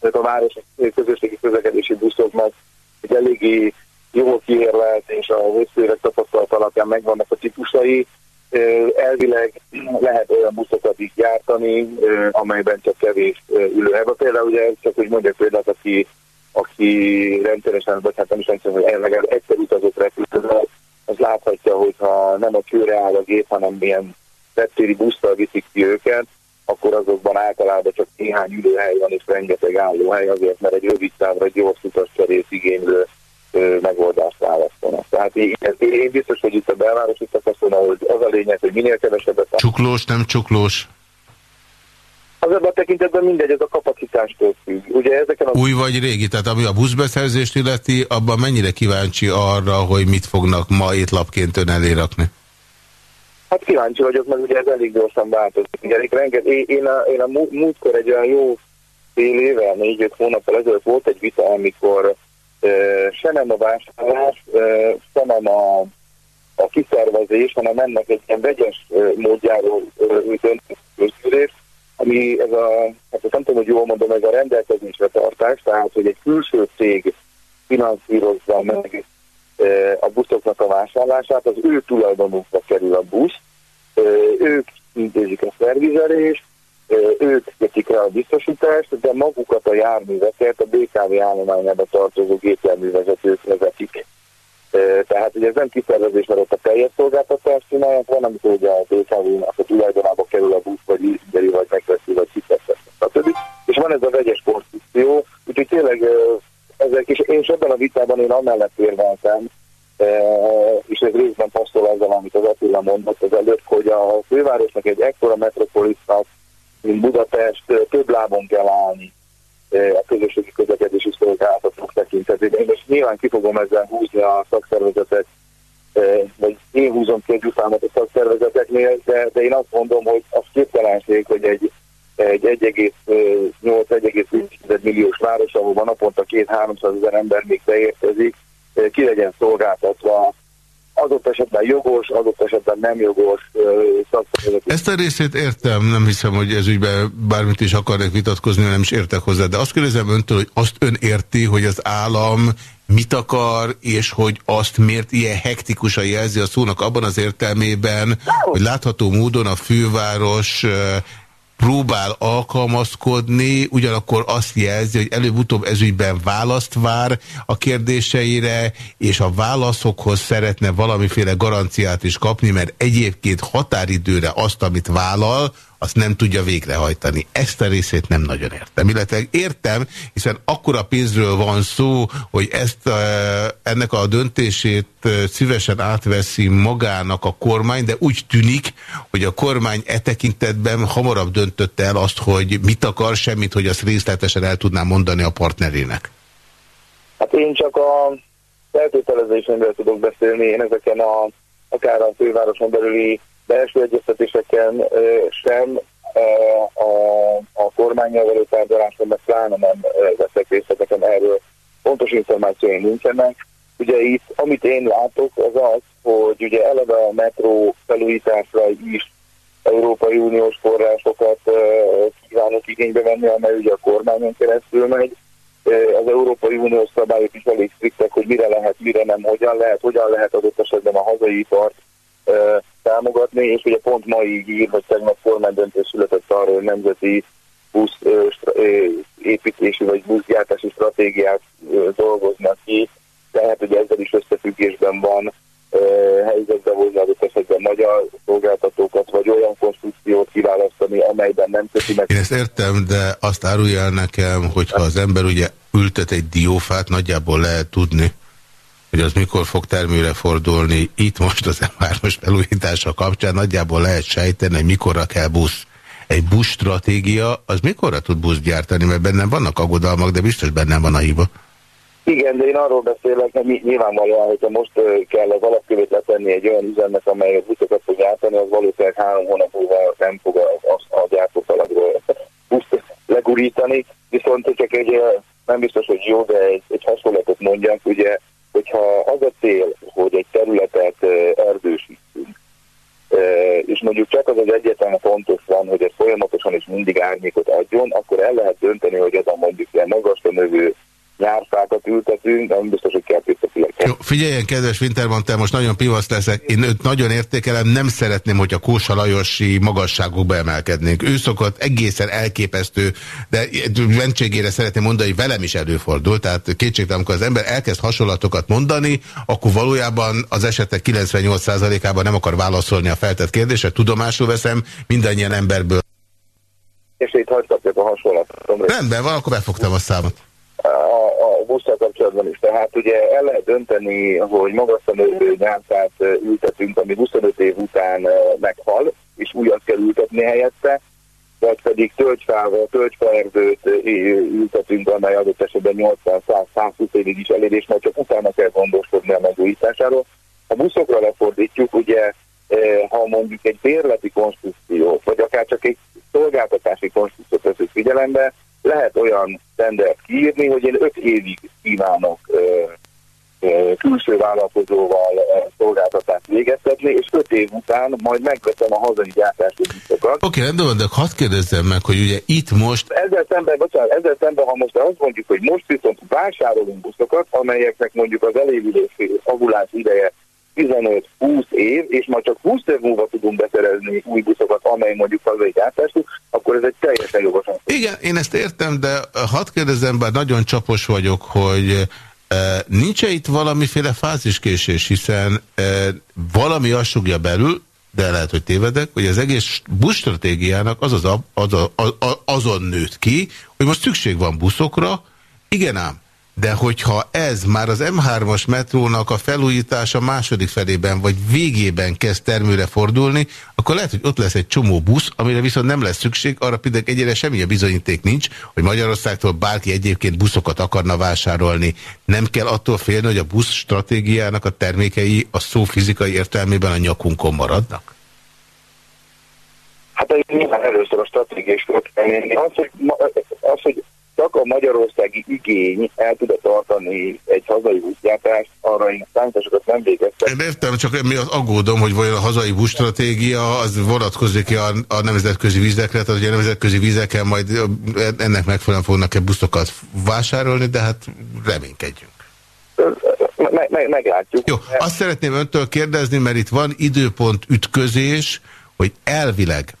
a város közösségi közlekedési buszoknak egy eléggé jól kiérlelt és a összőreg tapasztalat alapján megvannak a típusai, Elvileg lehet olyan buszokat is gyártani, amelyben csak kevés ülőhely van. Például ugye csak hogy mondjak példát, aki, aki rendszeresen, vagy hát nem is rendszeresen, hogy legalább egyszer utazott repülővel, az láthatja, hogy ha nem a csőre áll a gép, hanem milyen tetszéri busztal viszik ki őket, akkor azokban általában csak néhány ülőhely van és rengeteg állóhely azért, mert egy rövid távra gyors utascserét igénylő megoldást választanak. Tehát én, én biztos, hogy itt a belvárosi szakaszon, ahogy az a lényeg, hogy minél kevesebbet... Csuklós, nem csuklós? Az ebben a tekintetben mindegy, ez a kapacitástól függ. Ugye ezeken a... Új vagy régi, tehát ami a buszbeszerzést illeti, abban mennyire kíváncsi arra, hogy mit fognak ma étlapként ön elé rakni? Hát kíváncsi vagyok, mert ugye ez elég gyorsan változik. Én, én, a, én a múltkor egy olyan jó fél éve, négy-öt hónappal ezelőtt volt egy vita, amikor se nem a vásárlás, se nem a, a kiszervezés, hanem ennek egy ilyen vegyes módjáról döntőződés, ami ez a, hát nem tudom, hogy jól mondom, ez a rendelkezésre tartás, tehát hogy egy külső cég finanszírozza meg a buszoknak a vásárlását, az ő tulajdonukba kerül a busz, ők intézik a szervizelést, ők kötik rá a biztosítást, de magukat a járműveket a BKV állományába tartozó gépjárművezetők vezetik. Tehát ugye ez nem kiszervezés, mert ott a teljes szolgáltatást csinálják, van, amikor ugye a BKV-nak a tulajdonába kerül a busz, vagy ízgeri, vagy megveszi, vagy kiteszek, stb. És van ez a vegyes konstrukció, úgyhogy tényleg ezek is, és ebben a vitában én amellett érveltem, és ez részben passzol azzal, amit az Attila mondott az előtt, hogy a fővárosnak egy ekkora metropolisznak mint Budapest, több lábon kell állni a közösségi közlekedési szolgáltatók tekintetében. Én most nyilván ki fogom ezzel húzni a szakszervezetet, vagy én húzom ki egy a szakszervezeteknél, de, de én azt mondom, hogy az képtelenség, hogy egy, egy 1,8-1,5 milliós város, ahol van naponta 2-300 ezer ember még beérkezik, ki legyen szolgáltatva adott esetben jogos, adott esetben nem jogos szakszervezeti. Ezt a részét értem, nem hiszem, hogy ez ügyben bármit is akarnék vitatkozni, nem is értek hozzá, de azt kérdezem öntől, hogy azt ön érti, hogy az állam mit akar, és hogy azt miért ilyen hektikusan jelzi a szónak abban az értelmében, hogy látható módon a főváros próbál alkalmazkodni, ugyanakkor azt jelzi, hogy előbb-utóbb ezügyben választ vár a kérdéseire, és a válaszokhoz szeretne valamiféle garanciát is kapni, mert egyébként határidőre azt, amit vállal, azt nem tudja végrehajtani. Ezt a részét nem nagyon értem. Illetve értem, hiszen akkora pénzről van szó, hogy ezt, ennek a döntését szívesen átveszi magának a kormány, de úgy tűnik, hogy a kormány e tekintetben hamarabb döntötte el azt, hogy mit akar, semmit, hogy azt részletesen el tudná mondani a partnerének. Hát én csak a feltételezésemről tudok beszélni, én ezeken a akár a fővároson belüli belső egyeztetéseken sem a, a kormányjal való tárgyaláson, mert pláne nem veszek részleteken erről pontos információi nincsenek. Ugye itt, amit én látok, az az, hogy ugye eleve a metró felújításra is Európai Uniós forrásokat kívánok igénybe venni, amely ugye a kormányon keresztül megy. Az Európai Uniós szabályok is elég striktek, hogy mire lehet, mire nem, hogyan lehet, hogyan lehet adott esetben a hazai ipart támogatni, és ugye pont mai hír, hogy tegnap kormánydöntés született arról, hogy nemzeti busz építési vagy buszgyártási stratégiát dolgoznak ki, tehát hogy ezzel is összefüggésben van helyzetbe hozni adott esetben magyar szolgáltatókat, vagy olyan konstrukciót kiválasztani, amelyben nem teszi meg. Én ezt értem, de azt árulja el nekem, hogyha az ember ugye ültet egy diófát, nagyjából lehet tudni, hogy az mikor fog termőre fordulni. Itt most az M3-as felújítása kapcsán nagyjából lehet sejteni, hogy mikorra kell busz. Egy busz stratégia, az mikorra tud busz gyártani, mert bennem vannak aggodalmak, de biztos bennem van a hiba. Igen, de én arról beszélek, hogy nyilvánvalóan, hogyha most kell az alapkövét letenni egy olyan üzemnek, amely a buszokat fog gyártani, az valószínűleg három hónap múlva nem fog a, a, a gyártószalagról buszt legurítani, viszont csak egy, nem biztos, hogy jó, de egy, egy hasonlatot mondjak, ugye, hogyha az a cél, hogy egy területet erdősítünk, és mondjuk csak az az egyetlen fontos van, hogy ez folyamatosan és mindig árnyékot adjon, akkor el lehet dönteni, hogy ez a mondjuk ilyen magasra növő nyárfákat ültetünk, de nem biztos, hogy kertészetilek. Jó, figyeljen, kedves Winterman, te most nagyon pivasz leszek. Én őt nagyon értékelem, nem szeretném, hogy a Kósa Lajosi magasságokba emelkednénk. Ő szokott egészen elképesztő, de vendségére szeretném mondani, hogy velem is előfordul. Tehát kétségtelen, amikor az ember elkezd hasonlatokat mondani, akkor valójában az esetek 98%-ában nem akar válaszolni a feltett kérdésre. Tudomásul veszem, mindannyian emberből. És itt hagyd a hasonlatot. Rendben van, akkor befogtam a számot a, a busszal kapcsolatban is. Tehát ugye el lehet dönteni, hogy magasztanövő nyárfát ültetünk, ami 25 év után meghal, és újat kell ültetni helyette, vagy pedig tölgyfával, tölgyfaerdőt ültetünk, amely adott esetben 80-120 évig is elér, és majd csak utána kell gondoskodni a megújításáról. A buszokra lefordítjuk, ugye ha mondjuk egy bérleti konstrukció, vagy akár csak egy szolgáltatási konstrukciót veszünk figyelembe, lehet olyan tendert kiírni, hogy én öt évig kívánok külső vállalkozóval szolgáltatást végeztetni, és öt év után majd megveszem a hazai gyártási biztokat. Oké, okay, rendben, de hadd kérdezzem meg, hogy ugye itt most... Ezzel szemben, bocsánat, ezzel szemben, ha most azt mondjuk, hogy most viszont vásárolunk buszokat, amelyeknek mondjuk az elévülési avulás ideje 15-20 év, és majd csak 20 év múlva tudunk beszerezni új buszokat, amely mondjuk hazai gyártású, akkor ez egy teljesen jogos. Igen, én ezt értem, de hadd kérdezem, bár nagyon csapos vagyok, hogy e, nincs -e itt valamiféle fáziskésés, hiszen e, valami assugja belül, de lehet, hogy tévedek, hogy az egész buszstratégiának az, az, az, az, az azon nőtt ki, hogy most szükség van buszokra, igen ám, de hogyha ez már az M3-as metrónak a felújítása második felében vagy végében kezd termőre fordulni, akkor lehet, hogy ott lesz egy csomó busz, amire viszont nem lesz szükség, arra például egyre semmilyen bizonyíték nincs, hogy Magyarországtól bárki egyébként buszokat akarna vásárolni. Nem kell attól félni, hogy a busz stratégiának a termékei a szó fizikai értelmében a nyakunkon maradnak? Hát nyilván először a stratégiai Az, hogy, az, hogy csak a magyarországi igény el tud tartani egy hazai buszgyártást, arra én számításokat nem végeztem. Én értem, csak mi az aggódom, hogy vajon a hazai buszstratégia az vonatkozik -e a, a nemzetközi vizekre, tehát hogy a nemzetközi vizeken majd ennek megfelelően fognak-e buszokat vásárolni, de hát reménykedjünk. Meg, meg, meglátjuk. Jó, azt szeretném öntől kérdezni, mert itt van időpont ütközés, hogy elvileg,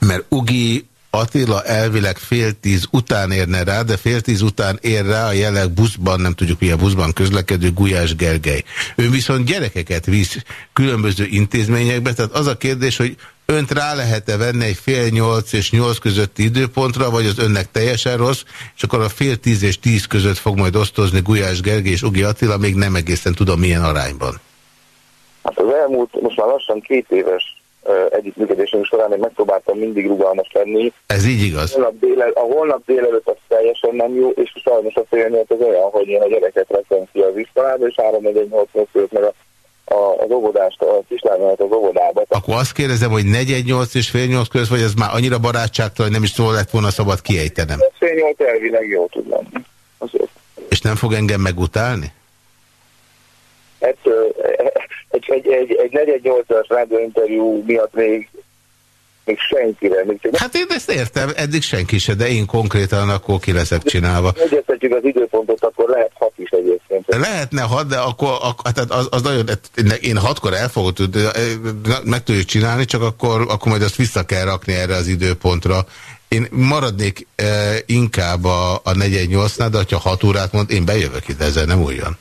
mert Ugi Attila elvileg fél tíz után érne rá, de fél tíz után ér rá a jelenleg buszban, nem tudjuk milyen buszban közlekedő Gulyás Gergely. Ő viszont gyerekeket visz különböző intézményekbe, tehát az a kérdés, hogy önt rá lehet-e venni egy fél nyolc és nyolc közötti időpontra, vagy az önnek teljesen rossz, és akkor a fél tíz és tíz között fog majd osztozni Gulyás Gergely és Ugi Attila, még nem egészen tudom milyen arányban. Hát az elmúlt, most már lassan két éves együttműködésünk során én megpróbáltam mindig rugalmas lenni. Ez így igaz. A holnap, délel, a holnap délelőtt az teljesen nem jó, és sajnos a félnyelt az olyan, hogy én a gyereket veszem ki az iskolába, és 3 4 8 8 meg a a, az óvodást, a kislányomat az óvodába. Akkor azt kérdezem, hogy 4-8 és fél 8 között, vagy ez már annyira barátságtal, hogy nem is szól lett volna szabad kiejtenem? Fél 8 elvileg jó tud lenni. Azért. És nem fog engem megutálni? Ettől, egy, egy, egy, egy 4-8-as rádióinterjú miatt még még senkire. Még hát én ezt értem, eddig senki se, de én konkrétan akkor ki leszek csinálva. Egyeztetjük az időpontot, akkor lehet hat is egyébként. Lehetne hat, de akkor, akkor tehát az, az nagyon, én hatkor el fogok tudni, meg tudjuk csinálni, csak akkor, akkor majd azt vissza kell rakni erre az időpontra. Én maradnék eh, inkább a, a 418-nál, de ha 6 órát mond, én bejövök ide, ezzel nem újjan.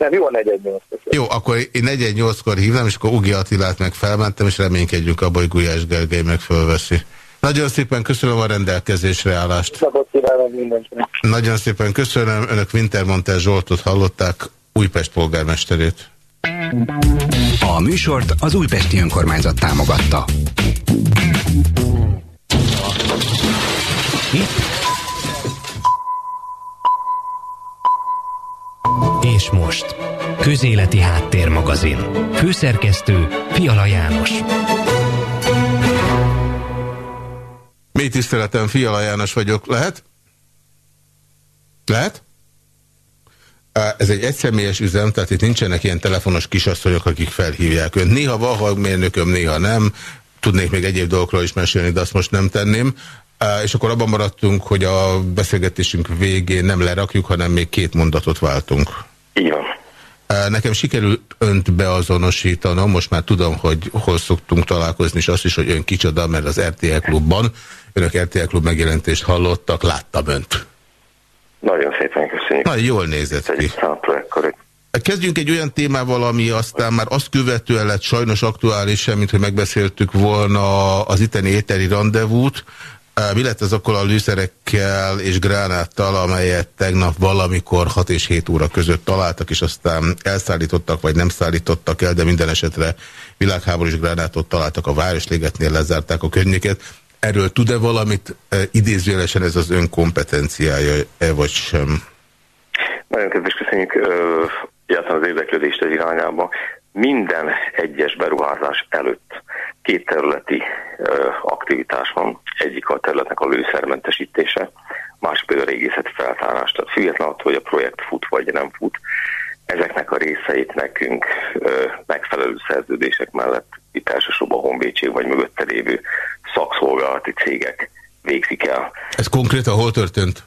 Nem, jó a 418 Jó, akkor én 418-kor hívnám, és akkor Ugi Attilát meg felmentem, és reménykedjünk abban, hogy Gulyás Gergely meg fölveszi. Nagyon szépen köszönöm a rendelkezésre állást. Nagyon szépen köszönöm. Önök Wintermantel Zsoltot hallották, Újpest polgármesterét. A műsort az Újpesti Önkormányzat támogatta. És most, Közéleti Háttérmagazin. Főszerkesztő Fiala János. Mély tiszteletem, Fiala János vagyok. Lehet? Lehet? Ez egy egyszemélyes üzem, tehát itt nincsenek ilyen telefonos kisasszonyok, akik felhívják önt. Néha van hangmérnököm, néha nem. Tudnék még egyéb dolgokról is mesélni, de azt most nem tenném. És akkor abban maradtunk, hogy a beszélgetésünk végén nem lerakjuk, hanem még két mondatot váltunk. Így van. Nekem sikerült önt beazonosítanom, most már tudom, hogy hol szoktunk találkozni, és azt is, hogy ön kicsoda, mert az RTL klubban, önök RTL klub megjelentést hallottak, láttam önt. Nagyon szépen köszönjük. Nagyon jól nézett ki. Kezdjünk egy olyan témával, ami aztán már azt követően lett sajnos aktuális, mint hogy megbeszéltük volna az itteni éteri rendezvút, mi lett azokkal a lőszerekkel és gránáttal, amelyet tegnap valamikor 6 és 7 óra között találtak, és aztán elszállítottak, vagy nem szállítottak el, de minden esetre világháborús gránátot találtak a Városligetnél, lezárták a környéket. Erről tud-e valamit idézőjelesen ez az ön kompetenciája-e, vagy sem? Nagyon kedves, köszönjük egyáltalán az érdeklődést egy irányába. Minden egyes beruházás előtt két területi ö, aktivitás van. Egyik a területnek a lőszermentesítése, másik pedig a régészeti feltárás. Tehát független attól, hogy a projekt fut vagy nem fut, ezeknek a részeit nekünk ö, megfelelő szerződések mellett itt elsősorban a honvédség vagy mögötte lévő szakszolgálati cégek végzik el. Ez konkrétan hol történt?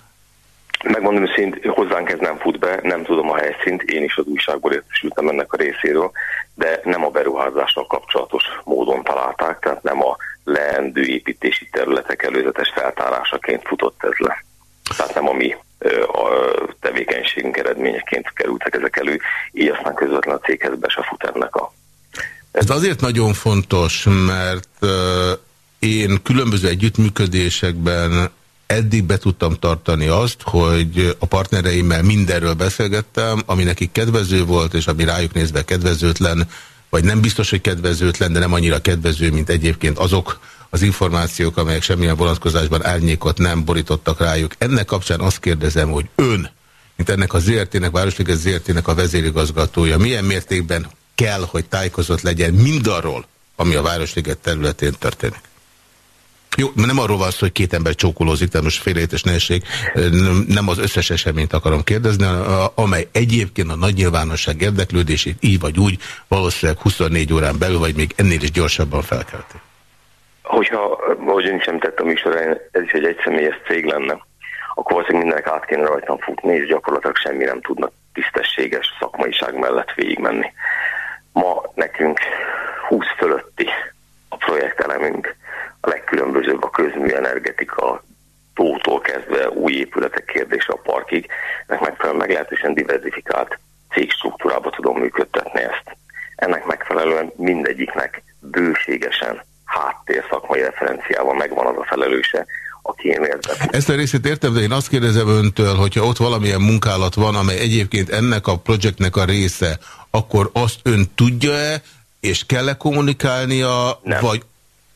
Megmondom szint, hozzánk ez nem fut be, nem tudom a helyszínt, én is az újságból értesültem ennek a részéről, de nem a beruházással kapcsolatos módon találták, tehát nem a leendő építési területek előzetes feltárásaként futott ez le. Tehát nem a mi a tevékenységünk eredményeként kerültek ezek elő, így aztán közvetlen a céghez be se fut ennek a... Ez azért nagyon fontos, mert én különböző együttműködésekben eddig be tudtam tartani azt, hogy a partnereimmel mindenről beszélgettem, ami nekik kedvező volt, és ami rájuk nézve kedvezőtlen, vagy nem biztos, hogy kedvezőtlen, de nem annyira kedvező, mint egyébként azok az információk, amelyek semmilyen vonatkozásban árnyékot nem borítottak rájuk. Ennek kapcsán azt kérdezem, hogy ön, mint ennek a ZRT-nek, Városliges ZRT-nek a vezérigazgatója, milyen mértékben kell, hogy tájékozott legyen mindarról, ami a Városliget területén történik? Jó, nem arról van szó, hogy két ember csókolózik, tehát most félrejétes nehézség, nem az összes eseményt akarom kérdezni, amely egyébként a nagy nyilvánosság érdeklődését így vagy úgy valószínűleg 24 órán belül, vagy még ennél is gyorsabban felkelti. Hogyha, ahogy ön sem tett a műsorán, ez is egy egyszemélyes cég lenne, akkor valószínűleg mindenek át kéne rajtam futni, és gyakorlatilag semmi nem tudnak tisztességes szakmaiság mellett végigmenni. Ma nekünk 20 fölötti a projektelemünk, a legkülönbözőbb a közműenergetika, tótól kezdve új épületek kérdése a parkig, ennek megfelelően meglehetősen diversifikált cégstruktúrába tudom működtetni ezt. Ennek megfelelően mindegyiknek bőségesen háttér szakmai referenciával megvan az a felelőse, aki én értem. Ezt a részét értem, de én azt kérdezem öntől, hogyha ott valamilyen munkálat van, amely egyébként ennek a projektnek a része, akkor azt ön tudja-e, és kell-e kommunikálnia, Nem. vagy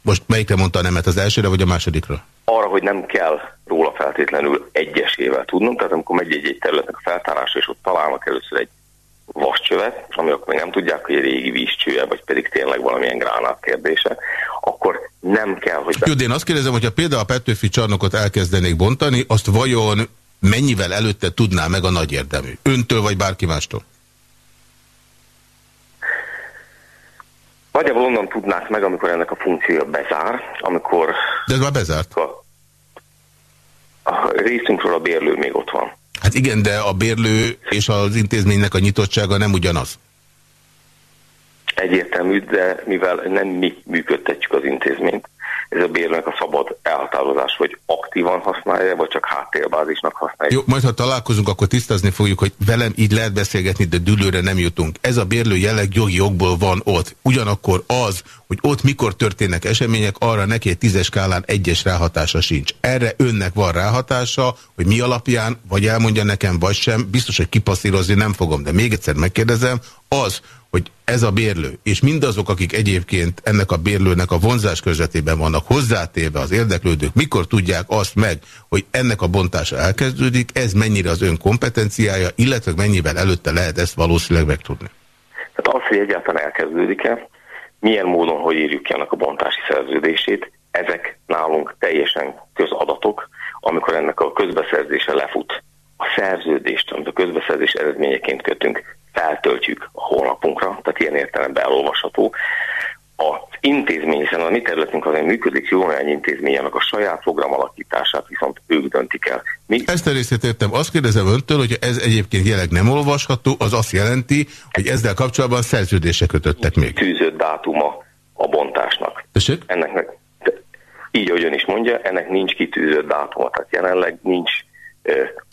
most melyikre mondta a nemet, az elsőre vagy a másodikra? Arra, hogy nem kell róla feltétlenül egyesével tudnom, tehát amikor megy egy-egy területnek a feltárása, és ott találnak először egy vascsövet, ami akkor még nem tudják, hogy régi vízcsője, vagy pedig tényleg valamilyen gránát kérdése, akkor nem kell, hogy... Jó, én azt kérdezem, hogyha például a Petőfi csarnokot elkezdenék bontani, azt vajon mennyivel előtte tudná meg a nagy érdemű? Öntől vagy bárki mástól? Nagyjából onnan tudnák meg, amikor ennek a funkciója bezár, amikor... De ez már bezárt. A, a részünkről a bérlő még ott van. Hát igen, de a bérlő és az intézménynek a nyitottsága nem ugyanaz. Egyértelmű, de mivel nem mi működtetjük az intézményt, ez a bérlőnek a szabad elhatározás, hogy aktívan használja, vagy csak háttérbázisnak használja. Jó, majd ha találkozunk, akkor tisztázni fogjuk, hogy velem így lehet beszélgetni, de dülőre nem jutunk. Ez a bérlő jelleg jogi jogból van ott. Ugyanakkor az, hogy ott mikor történnek események, arra neki egy tízes skálán egyes ráhatása sincs. Erre önnek van ráhatása, hogy mi alapján, vagy elmondja nekem, vagy sem, biztos, hogy kipasszírozni nem fogom, de még egyszer megkérdezem, az, hogy ez a bérlő, és mindazok, akik egyébként ennek a bérlőnek a vonzás közvetében vannak hozzátéve az érdeklődők, mikor tudják azt meg, hogy ennek a bontása elkezdődik, ez mennyire az ön kompetenciája, illetve mennyivel előtte lehet ezt valószínűleg megtudni? Tehát az, hogy egyáltalán elkezdődik-e, milyen módon, hogy írjuk ki annak a bontási szerződését, ezek nálunk teljesen közadatok, amikor ennek a közbeszerzése lefut. A szerződést, amit a közbeszerzés eredményeként kötünk, feltöltjük a honlapunkra, tehát ilyen értelemben elolvasható. Az intézmény, hiszen a mi területünk azért működik, jó néhány a saját program alakítását viszont ők döntik el. Mi... Ezt a részét értem. Azt kérdezem öntől, hogy ez egyébként jelenleg nem olvasható, az azt jelenti, hogy ezzel kapcsolatban szerződése kötöttek még. Tűzött dátuma a bontásnak. Tessék? Ennek, így, ahogy ön is mondja, ennek nincs kitűzött dátuma, tehát jelenleg nincs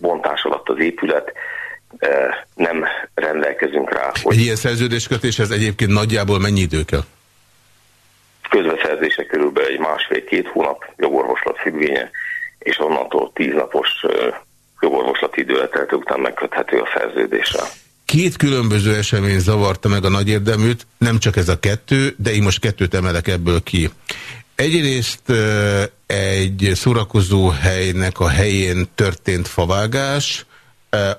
bontás alatt az épület, nem rendelkezünk rá. Hogy... Egy ilyen szerződéskötéshez egyébként nagyjából mennyi idő kell? Közbeszerzése körülbelül egy másfél-két hónap jogorvoslat függvénye, és onnantól tíz napos jogorvoslati időletet után megköthető a szerződésre. Két különböző esemény zavarta meg a nagy érdeműt, nem csak ez a kettő, de én most kettőt emelek ebből ki. Egyrészt egy szórakozó helynek a helyén történt favágás,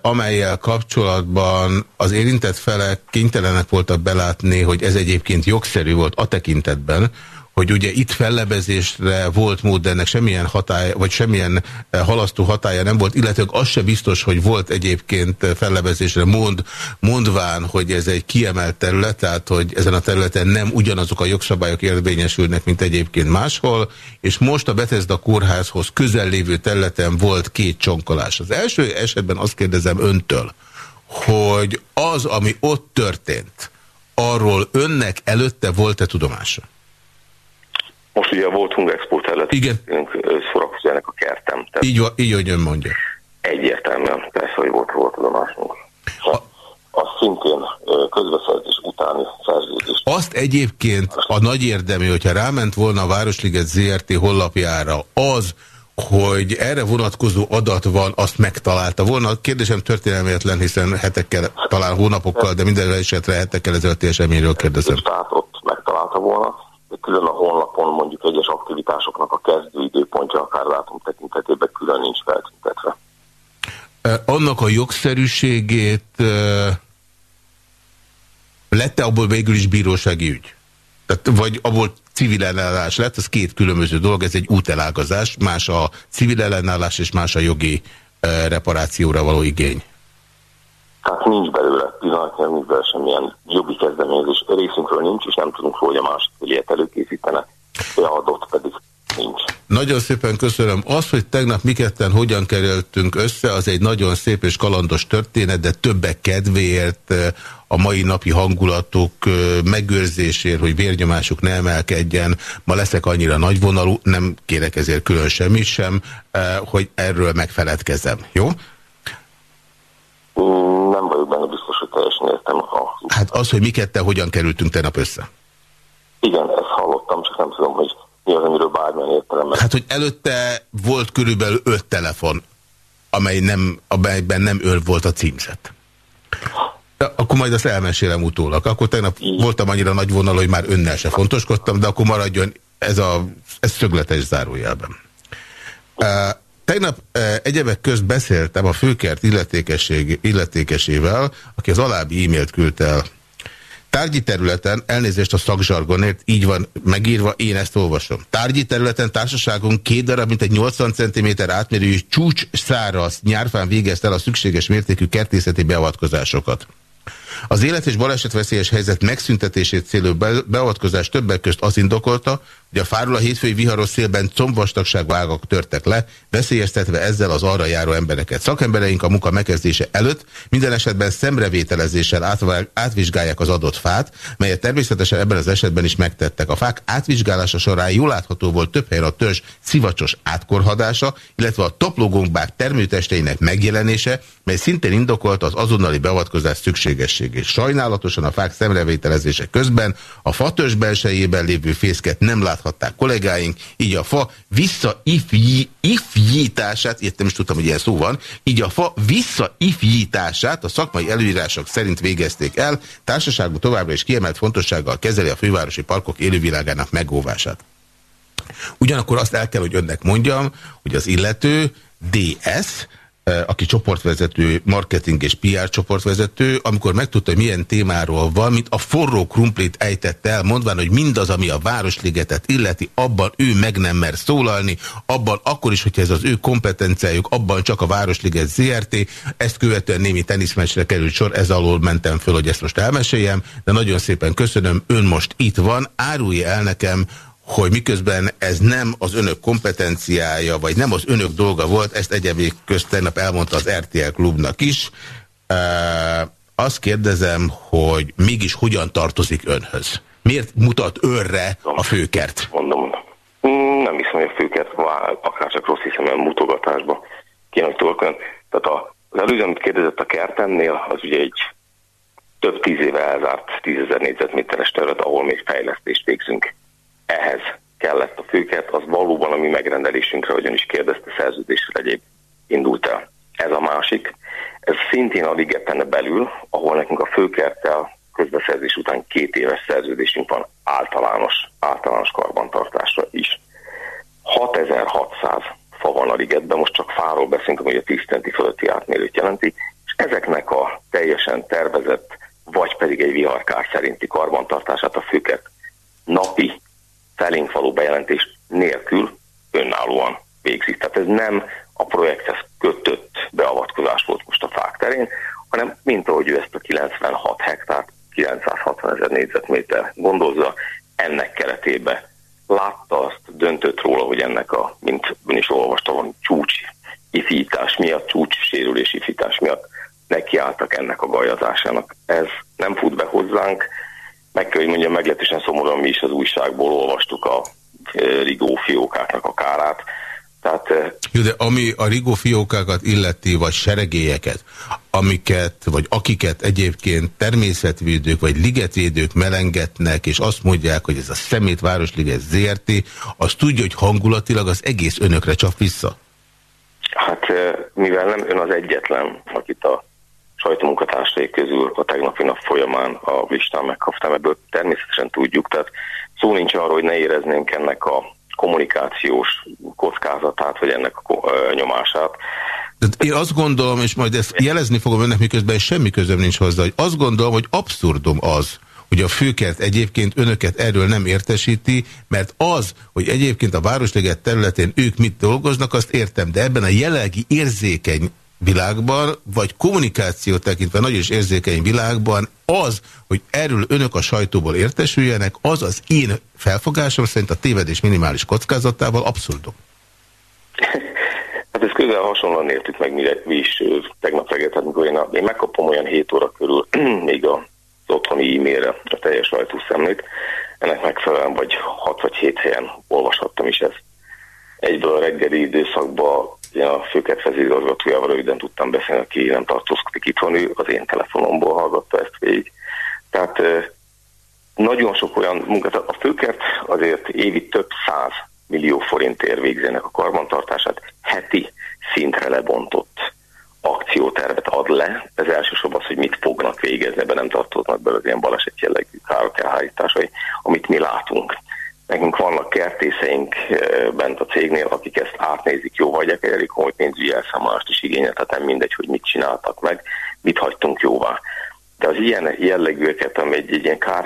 amelyel kapcsolatban az érintett felek kénytelenek voltak belátni, hogy ez egyébként jogszerű volt a tekintetben, hogy ugye itt fellebezésre volt mód, de ennek semmilyen hatály, vagy semmilyen eh, halasztó hatája nem volt, illetve az se biztos, hogy volt egyébként eh, fellebezésre mond, mondván, hogy ez egy kiemelt terület, tehát hogy ezen a területen nem ugyanazok a jogszabályok érvényesülnek, mint egyébként máshol, és most a Bethesda kórházhoz közel lévő területen volt két csonkolás. Az első esetben azt kérdezem öntől, hogy az, ami ott történt, arról önnek előtte volt-e tudomása? Most ugye volt Hungexpo terület, Igen. szórakozójának a kertem. Tehát így, így, hogy ön mondja. Egyértelműen, persze, hogy volt volt tudomásunk. A... Az szintén közbeszerzés utáni szerződés. Azt egyébként a nagy érdemű, hogyha ráment volna a Városliget ZRT hollapjára, az, hogy erre vonatkozó adat van, azt megtalálta volna. A kérdésem történelméletlen, hiszen hetekkel, talán hónapokkal, de minden esetre hetekkel ezelőtti eseményről kérdezem. Tehát ott megtalálta volna, külön a honlapon mondjuk egyes aktivitásoknak a kezdőidőpontja akár látom tekintetében külön nincs feltüntetve. Annak a jogszerűségét lette abból végül is bírósági ügy? Tehát, vagy abból civil ellenállás lett, ez két különböző dolog, ez egy útelágazás, más a civil ellenállás és más a jogi reparációra való igény. Tehát nincs belőle pillanatnyilag nincs belőle semmilyen jogi kezdeményezés. Részünkről nincs, és nem tudunk róla, hogy a másik ilyet előkészítene. Beadott pedig nincs. Nagyon szépen köszönöm. Az, hogy tegnap mi ketten hogyan kerültünk össze, az egy nagyon szép és kalandos történet, de többek kedvéért eh, a mai napi hangulatok eh, megőrzésért, hogy vérnyomásuk ne emelkedjen. Ma leszek annyira nagyvonalú, nem kérek ezért külön semmit sem, eh, hogy erről megfeledkezem. Jó? Nem vagyok benne biztos, hogy teljesen értem. A... Hát az, hogy mi ketten hogyan kerültünk tegnap össze. Igen, ezt hallottam, csak nem tudom, hogy mi az, amiről bármilyen értelemben. Hát, hogy előtte volt körülbelül öt telefon, amely nem, amelyben nem ő volt a címzet. Akkor majd azt elmesélem utólag. Akkor tegnap Igen. voltam annyira nagy vonal, hogy már önnel se fontoskodtam, de akkor maradjon ez a ez szögletes zárójelben. Tegnap e, egyebek közt beszéltem a főkert illetékesével, aki az alábbi e-mailt küldte el. Tárgyi területen, elnézést a szakzsargonért, így van megírva, én ezt olvasom. Tárgyi területen társaságon két darab, mint egy 80 cm átmérőjű csúcs száraz nyárfán végezte el a szükséges mértékű kertészeti beavatkozásokat. Az élet és balesetveszélyes helyzet megszüntetését célú beavatkozás többek közt az indokolta, hogy a fáról a hétfői viharos szélben combvastagság vágak törtek le, veszélyeztetve ezzel az arra járó embereket. Szakembereink a munka megkezdése előtt minden esetben szemrevételezéssel átvizsgálják az adott fát, melyet természetesen ebben az esetben is megtettek. A fák átvizsgálása során jól látható volt több helyen a törzs szivacsos átkorhadása, illetve a toplógombák termőtesteinek megjelenése, mely szintén indokolt az azonnali beavatkozás szükségességét. Sajnálatosan a fák szemrevételezése közben a fatörzs belsejében lévő fészket nem láthatták kollégáink, így a fa visszaifjítását, ilyet nem is tudtam, hogy ilyen szó van, így a fa visszaifjítását a szakmai előírások szerint végezték el, társaságú továbbra is kiemelt fontossággal kezeli a fővárosi parkok élővilágának megóvását. Ugyanakkor azt el kell, hogy önnek mondjam, hogy az illető DS, aki csoportvezető, marketing és PR csoportvezető, amikor megtudta, hogy milyen témáról van, mint a forró krumplit ejtett el, mondván, hogy mindaz, ami a Városligetet illeti, abban ő meg nem mer szólalni, abban akkor is, hogyha ez az ő kompetenciájuk, abban csak a Városliget ZRT, ezt követően némi teniszmeccsre került sor, ez alól mentem föl, hogy ezt most elmeséljem, de nagyon szépen köszönöm, ön most itt van, árulja el nekem, hogy miközben ez nem az önök kompetenciája, vagy nem az önök dolga volt, ezt egyébként közt tegnap elmondta az RTL klubnak is. Uh, azt kérdezem, hogy mégis hogyan tartozik önhöz? Miért mutat önre a főkert? Mondom, nem hiszem, hogy a főkert akár csak rossz hiszem, mutogatásba kéne, hogy torkoljon. Tehát az előző, amit kérdezett a kertemnél, az ugye egy több tíz éve elzárt tízezer négyzetméteres terület, ahol még fejlesztést végzünk ehhez kellett a főket, az valóban a mi megrendelésünkre, hogyan is kérdezte, szerződésre egyéb indult el. Ez a másik. Ez szintén a ligeten belül, ahol nekünk a főkerttel közbeszerzés után két éves szerződésünk van általános, általános karbantartásra is. 6600 fa van a ligetben, most csak fáról beszélünk, hogy a 10 centi fölötti átmérőt jelenti, és ezeknek a teljesen tervezett, vagy pedig egy viharkár szerinti karbantartását a főket napi felénk való bejelentés nélkül önállóan végzik. Tehát ez nem a projekthez kötött beavatkozás volt most a fák terén, hanem mint ahogy ő ezt a 96 hektárt, 960 ezer négyzetméter gondozza, ennek keretében látta azt, döntött róla, hogy ennek a, mint ön is olvasta, van csúcs ifítás miatt, csúcs sérülés ifítás miatt nekiálltak ennek a gajazásának. Ez nem fut be hozzánk, meg kell, hogy mondjam, meglehetősen szomorúan mi is az újságból olvastuk a e, rigó fiókáknak a kárát. Tehát, e, Jó, de ami a rigó fiókákat illeti, vagy seregélyeket, amiket, vagy akiket egyébként természetvédők, vagy ligetvédők melengetnek, és azt mondják, hogy ez a Szemét Városliget ZRT, az tudja, hogy hangulatilag az egész önökre csap vissza? Hát e, mivel nem ön az egyetlen, akit a sajtómunkatársai közül a tegnapi nap folyamán a listán megkaptam, ebből természetesen tudjuk, tehát szó nincs arról, hogy ne éreznénk ennek a kommunikációs kockázatát, vagy ennek a nyomását. De én azt gondolom, és majd ezt jelezni fogom önnek, miközben semmi közöm nincs hozzá, hogy azt gondolom, hogy abszurdum az, hogy a főkert egyébként önöket erről nem értesíti, mert az, hogy egyébként a Városleget területén ők mit dolgoznak, azt értem, de ebben a jelenlegi érzékeny világban, vagy kommunikáció tekintve nagyon is érzékeny világban az, hogy erről önök a sajtóból értesüljenek, az az én felfogásom szerint a tévedés minimális kockázatával abszurdum. Hát ez közel hasonlóan értük meg mire, mi is tegnap reggel, tehát amikor én, a, én megkapom olyan 7 óra körül még a, az otthoni e-mailre a teljes sajtószemlét, ennek megfelelően vagy 6 vagy 7 helyen olvashattam is ezt. Egyből a reggeli időszakban én a főket vezérigazgatójával röviden tudtam beszélni, aki nem tartózkodik itthon, ő az én telefonomból hallgatta ezt végig. Tehát nagyon sok olyan munkát, a főkert azért évi több száz millió forintért végzének a karbantartását, heti szintre lebontott akciótervet ad le. Ez elsősorban az, hogy mit fognak végezni, ebben nem tartoznak be az ilyen baleset jellegű károk elhárításai, amit mi látunk. Nekünk vannak kertészeink bent a cégnél, akik ezt átnézik, jó vagy egy elég elszámolást is igényel, tehát nem mindegy, hogy mit csináltak meg, mit hagytunk jóvá. De az ilyen jellegűeket, ami egy, egy ilyen kár,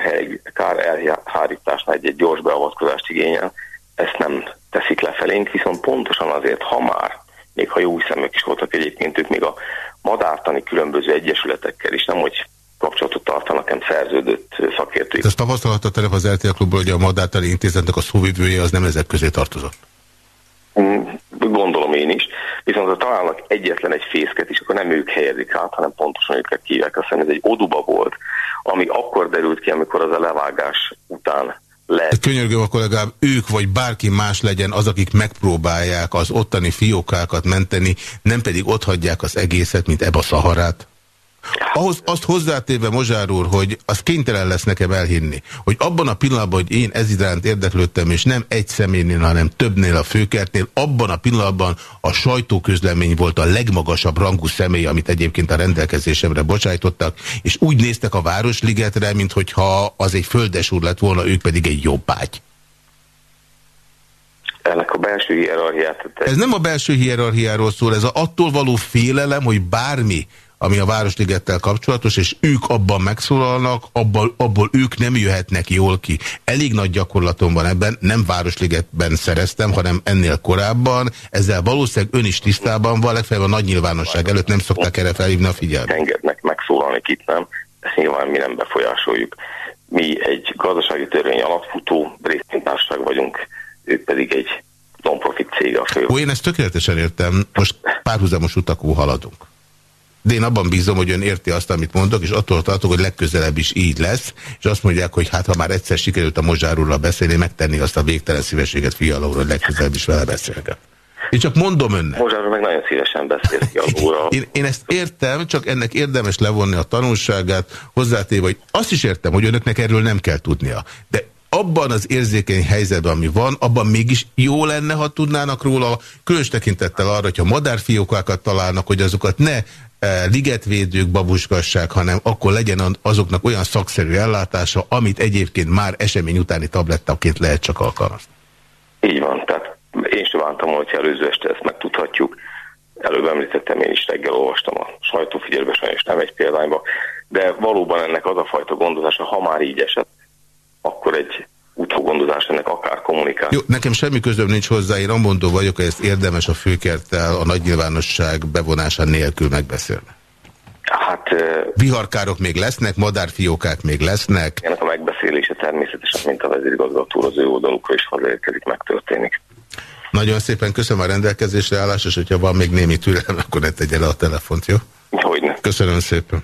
kár elhárításnál egy, egy gyors beavatkozást igényel, ezt nem teszik lefelénk, viszont pontosan azért, ha már, még ha jó szemek is voltak egyébként, ők még a madártani különböző egyesületekkel is, nem hogy kapcsolatot tartanak, nem szerződött szakértői. Ezt tapasztalata terep az RTL klubból, hogy a Madátali Intézetnek a szóvivője az nem ezek közé tartozott? Mm, gondolom én is. Viszont ha találnak egyetlen egy fészket is, akkor nem ők helyezik át, hanem pontosan őket kívják. Aztán ez egy oduba volt, ami akkor derült ki, amikor az a levágás után lehet. Könyörgöm, akkor legalább ők vagy bárki más legyen az, akik megpróbálják az ottani fiókákat menteni, nem pedig ott hagyják az egészet, mint Eba Szaharát. Ahhoz azt hozzátéve Mozsár úr, hogy az kénytelen lesz nekem elhinni, hogy abban a pillanatban, hogy én ez iránt érdeklődtem, és nem egy személynél, hanem többnél a főkertnél, abban a pillanatban a sajtóközlemény volt a legmagasabb rangú személy, amit egyébként a rendelkezésemre bocsájtottak, és úgy néztek a Városligetre, mintha az egy földes úr lett volna, ők pedig egy jobbágy. Ennek a belső hierarchiát... Ez nem a belső hierarchiáról szól, ez a attól való félelem, hogy bármi, ami a Városligettel kapcsolatos, és ők abban megszólalnak, abból, abból ők nem jöhetnek jól ki. Elég nagy gyakorlatom van ebben, nem Városligetben szereztem, hanem ennél korábban. Ezzel valószínűleg ön is tisztában van, legfeljebb a nagy nyilvánosság előtt nem szokták erre felhívni a figyelmet. Engednek megszólalni itt nem, ezt nyilván mi nem befolyásoljuk. Mi egy gazdasági törvény alatt futó részvénytársaság vagyunk, ők pedig egy non-profit cég a fő. Ó, én ezt tökéletesen értem, most párhuzamos utakú haladunk. De én abban bízom, hogy ön érti azt, amit mondok, és attól tartok, hogy legközelebb is így lesz, és azt mondják, hogy hát ha már egyszer sikerült a Mozsárúrral beszélni, megtenni azt a végtelen szívességet Fiala hogy legközelebb is vele beszélget. Én csak mondom önnek. Mozsárról meg nagyon szívesen beszél Fialóra. én, én ezt értem, csak ennek érdemes levonni a tanulságát, hozzátéve, hogy azt is értem, hogy önöknek erről nem kell tudnia. De abban az érzékeny helyzetben, ami van, abban mégis jó lenne, ha tudnának róla, különös tekintettel arra, hogyha madárfiókákat találnak, hogy azokat ne ligetvédők babuskassák, hanem akkor legyen azoknak olyan szakszerű ellátása, amit egyébként már esemény utáni tablettaként lehet csak alkalmazni. Így van, tehát én sem vártam, hogy előző este ezt megtudhatjuk. Előbb említettem, én is reggel olvastam a sajtófigyelőbe, sajnos nem egy példányba, de valóban ennek az a fajta gondozása, ha már így esett, akkor egy utógondozás ennek akár kommunikáció. Jó, nekem semmi közöm nincs hozzá, én amondó vagyok, hogy ezt érdemes a főkerttel a nagy nyilvánosság bevonása nélkül megbeszélni. Hát... Viharkárok még lesznek, madárfiókák még lesznek. Ennek a megbeszélése természetesen, mint a vezérigazgató az ő oldalukra is hazaérkezik, megtörténik. Nagyon szépen köszönöm a rendelkezésre állás, és hogyha van még némi türelem, akkor ne tegye le a telefont, jó? Hogyne. Köszönöm szépen.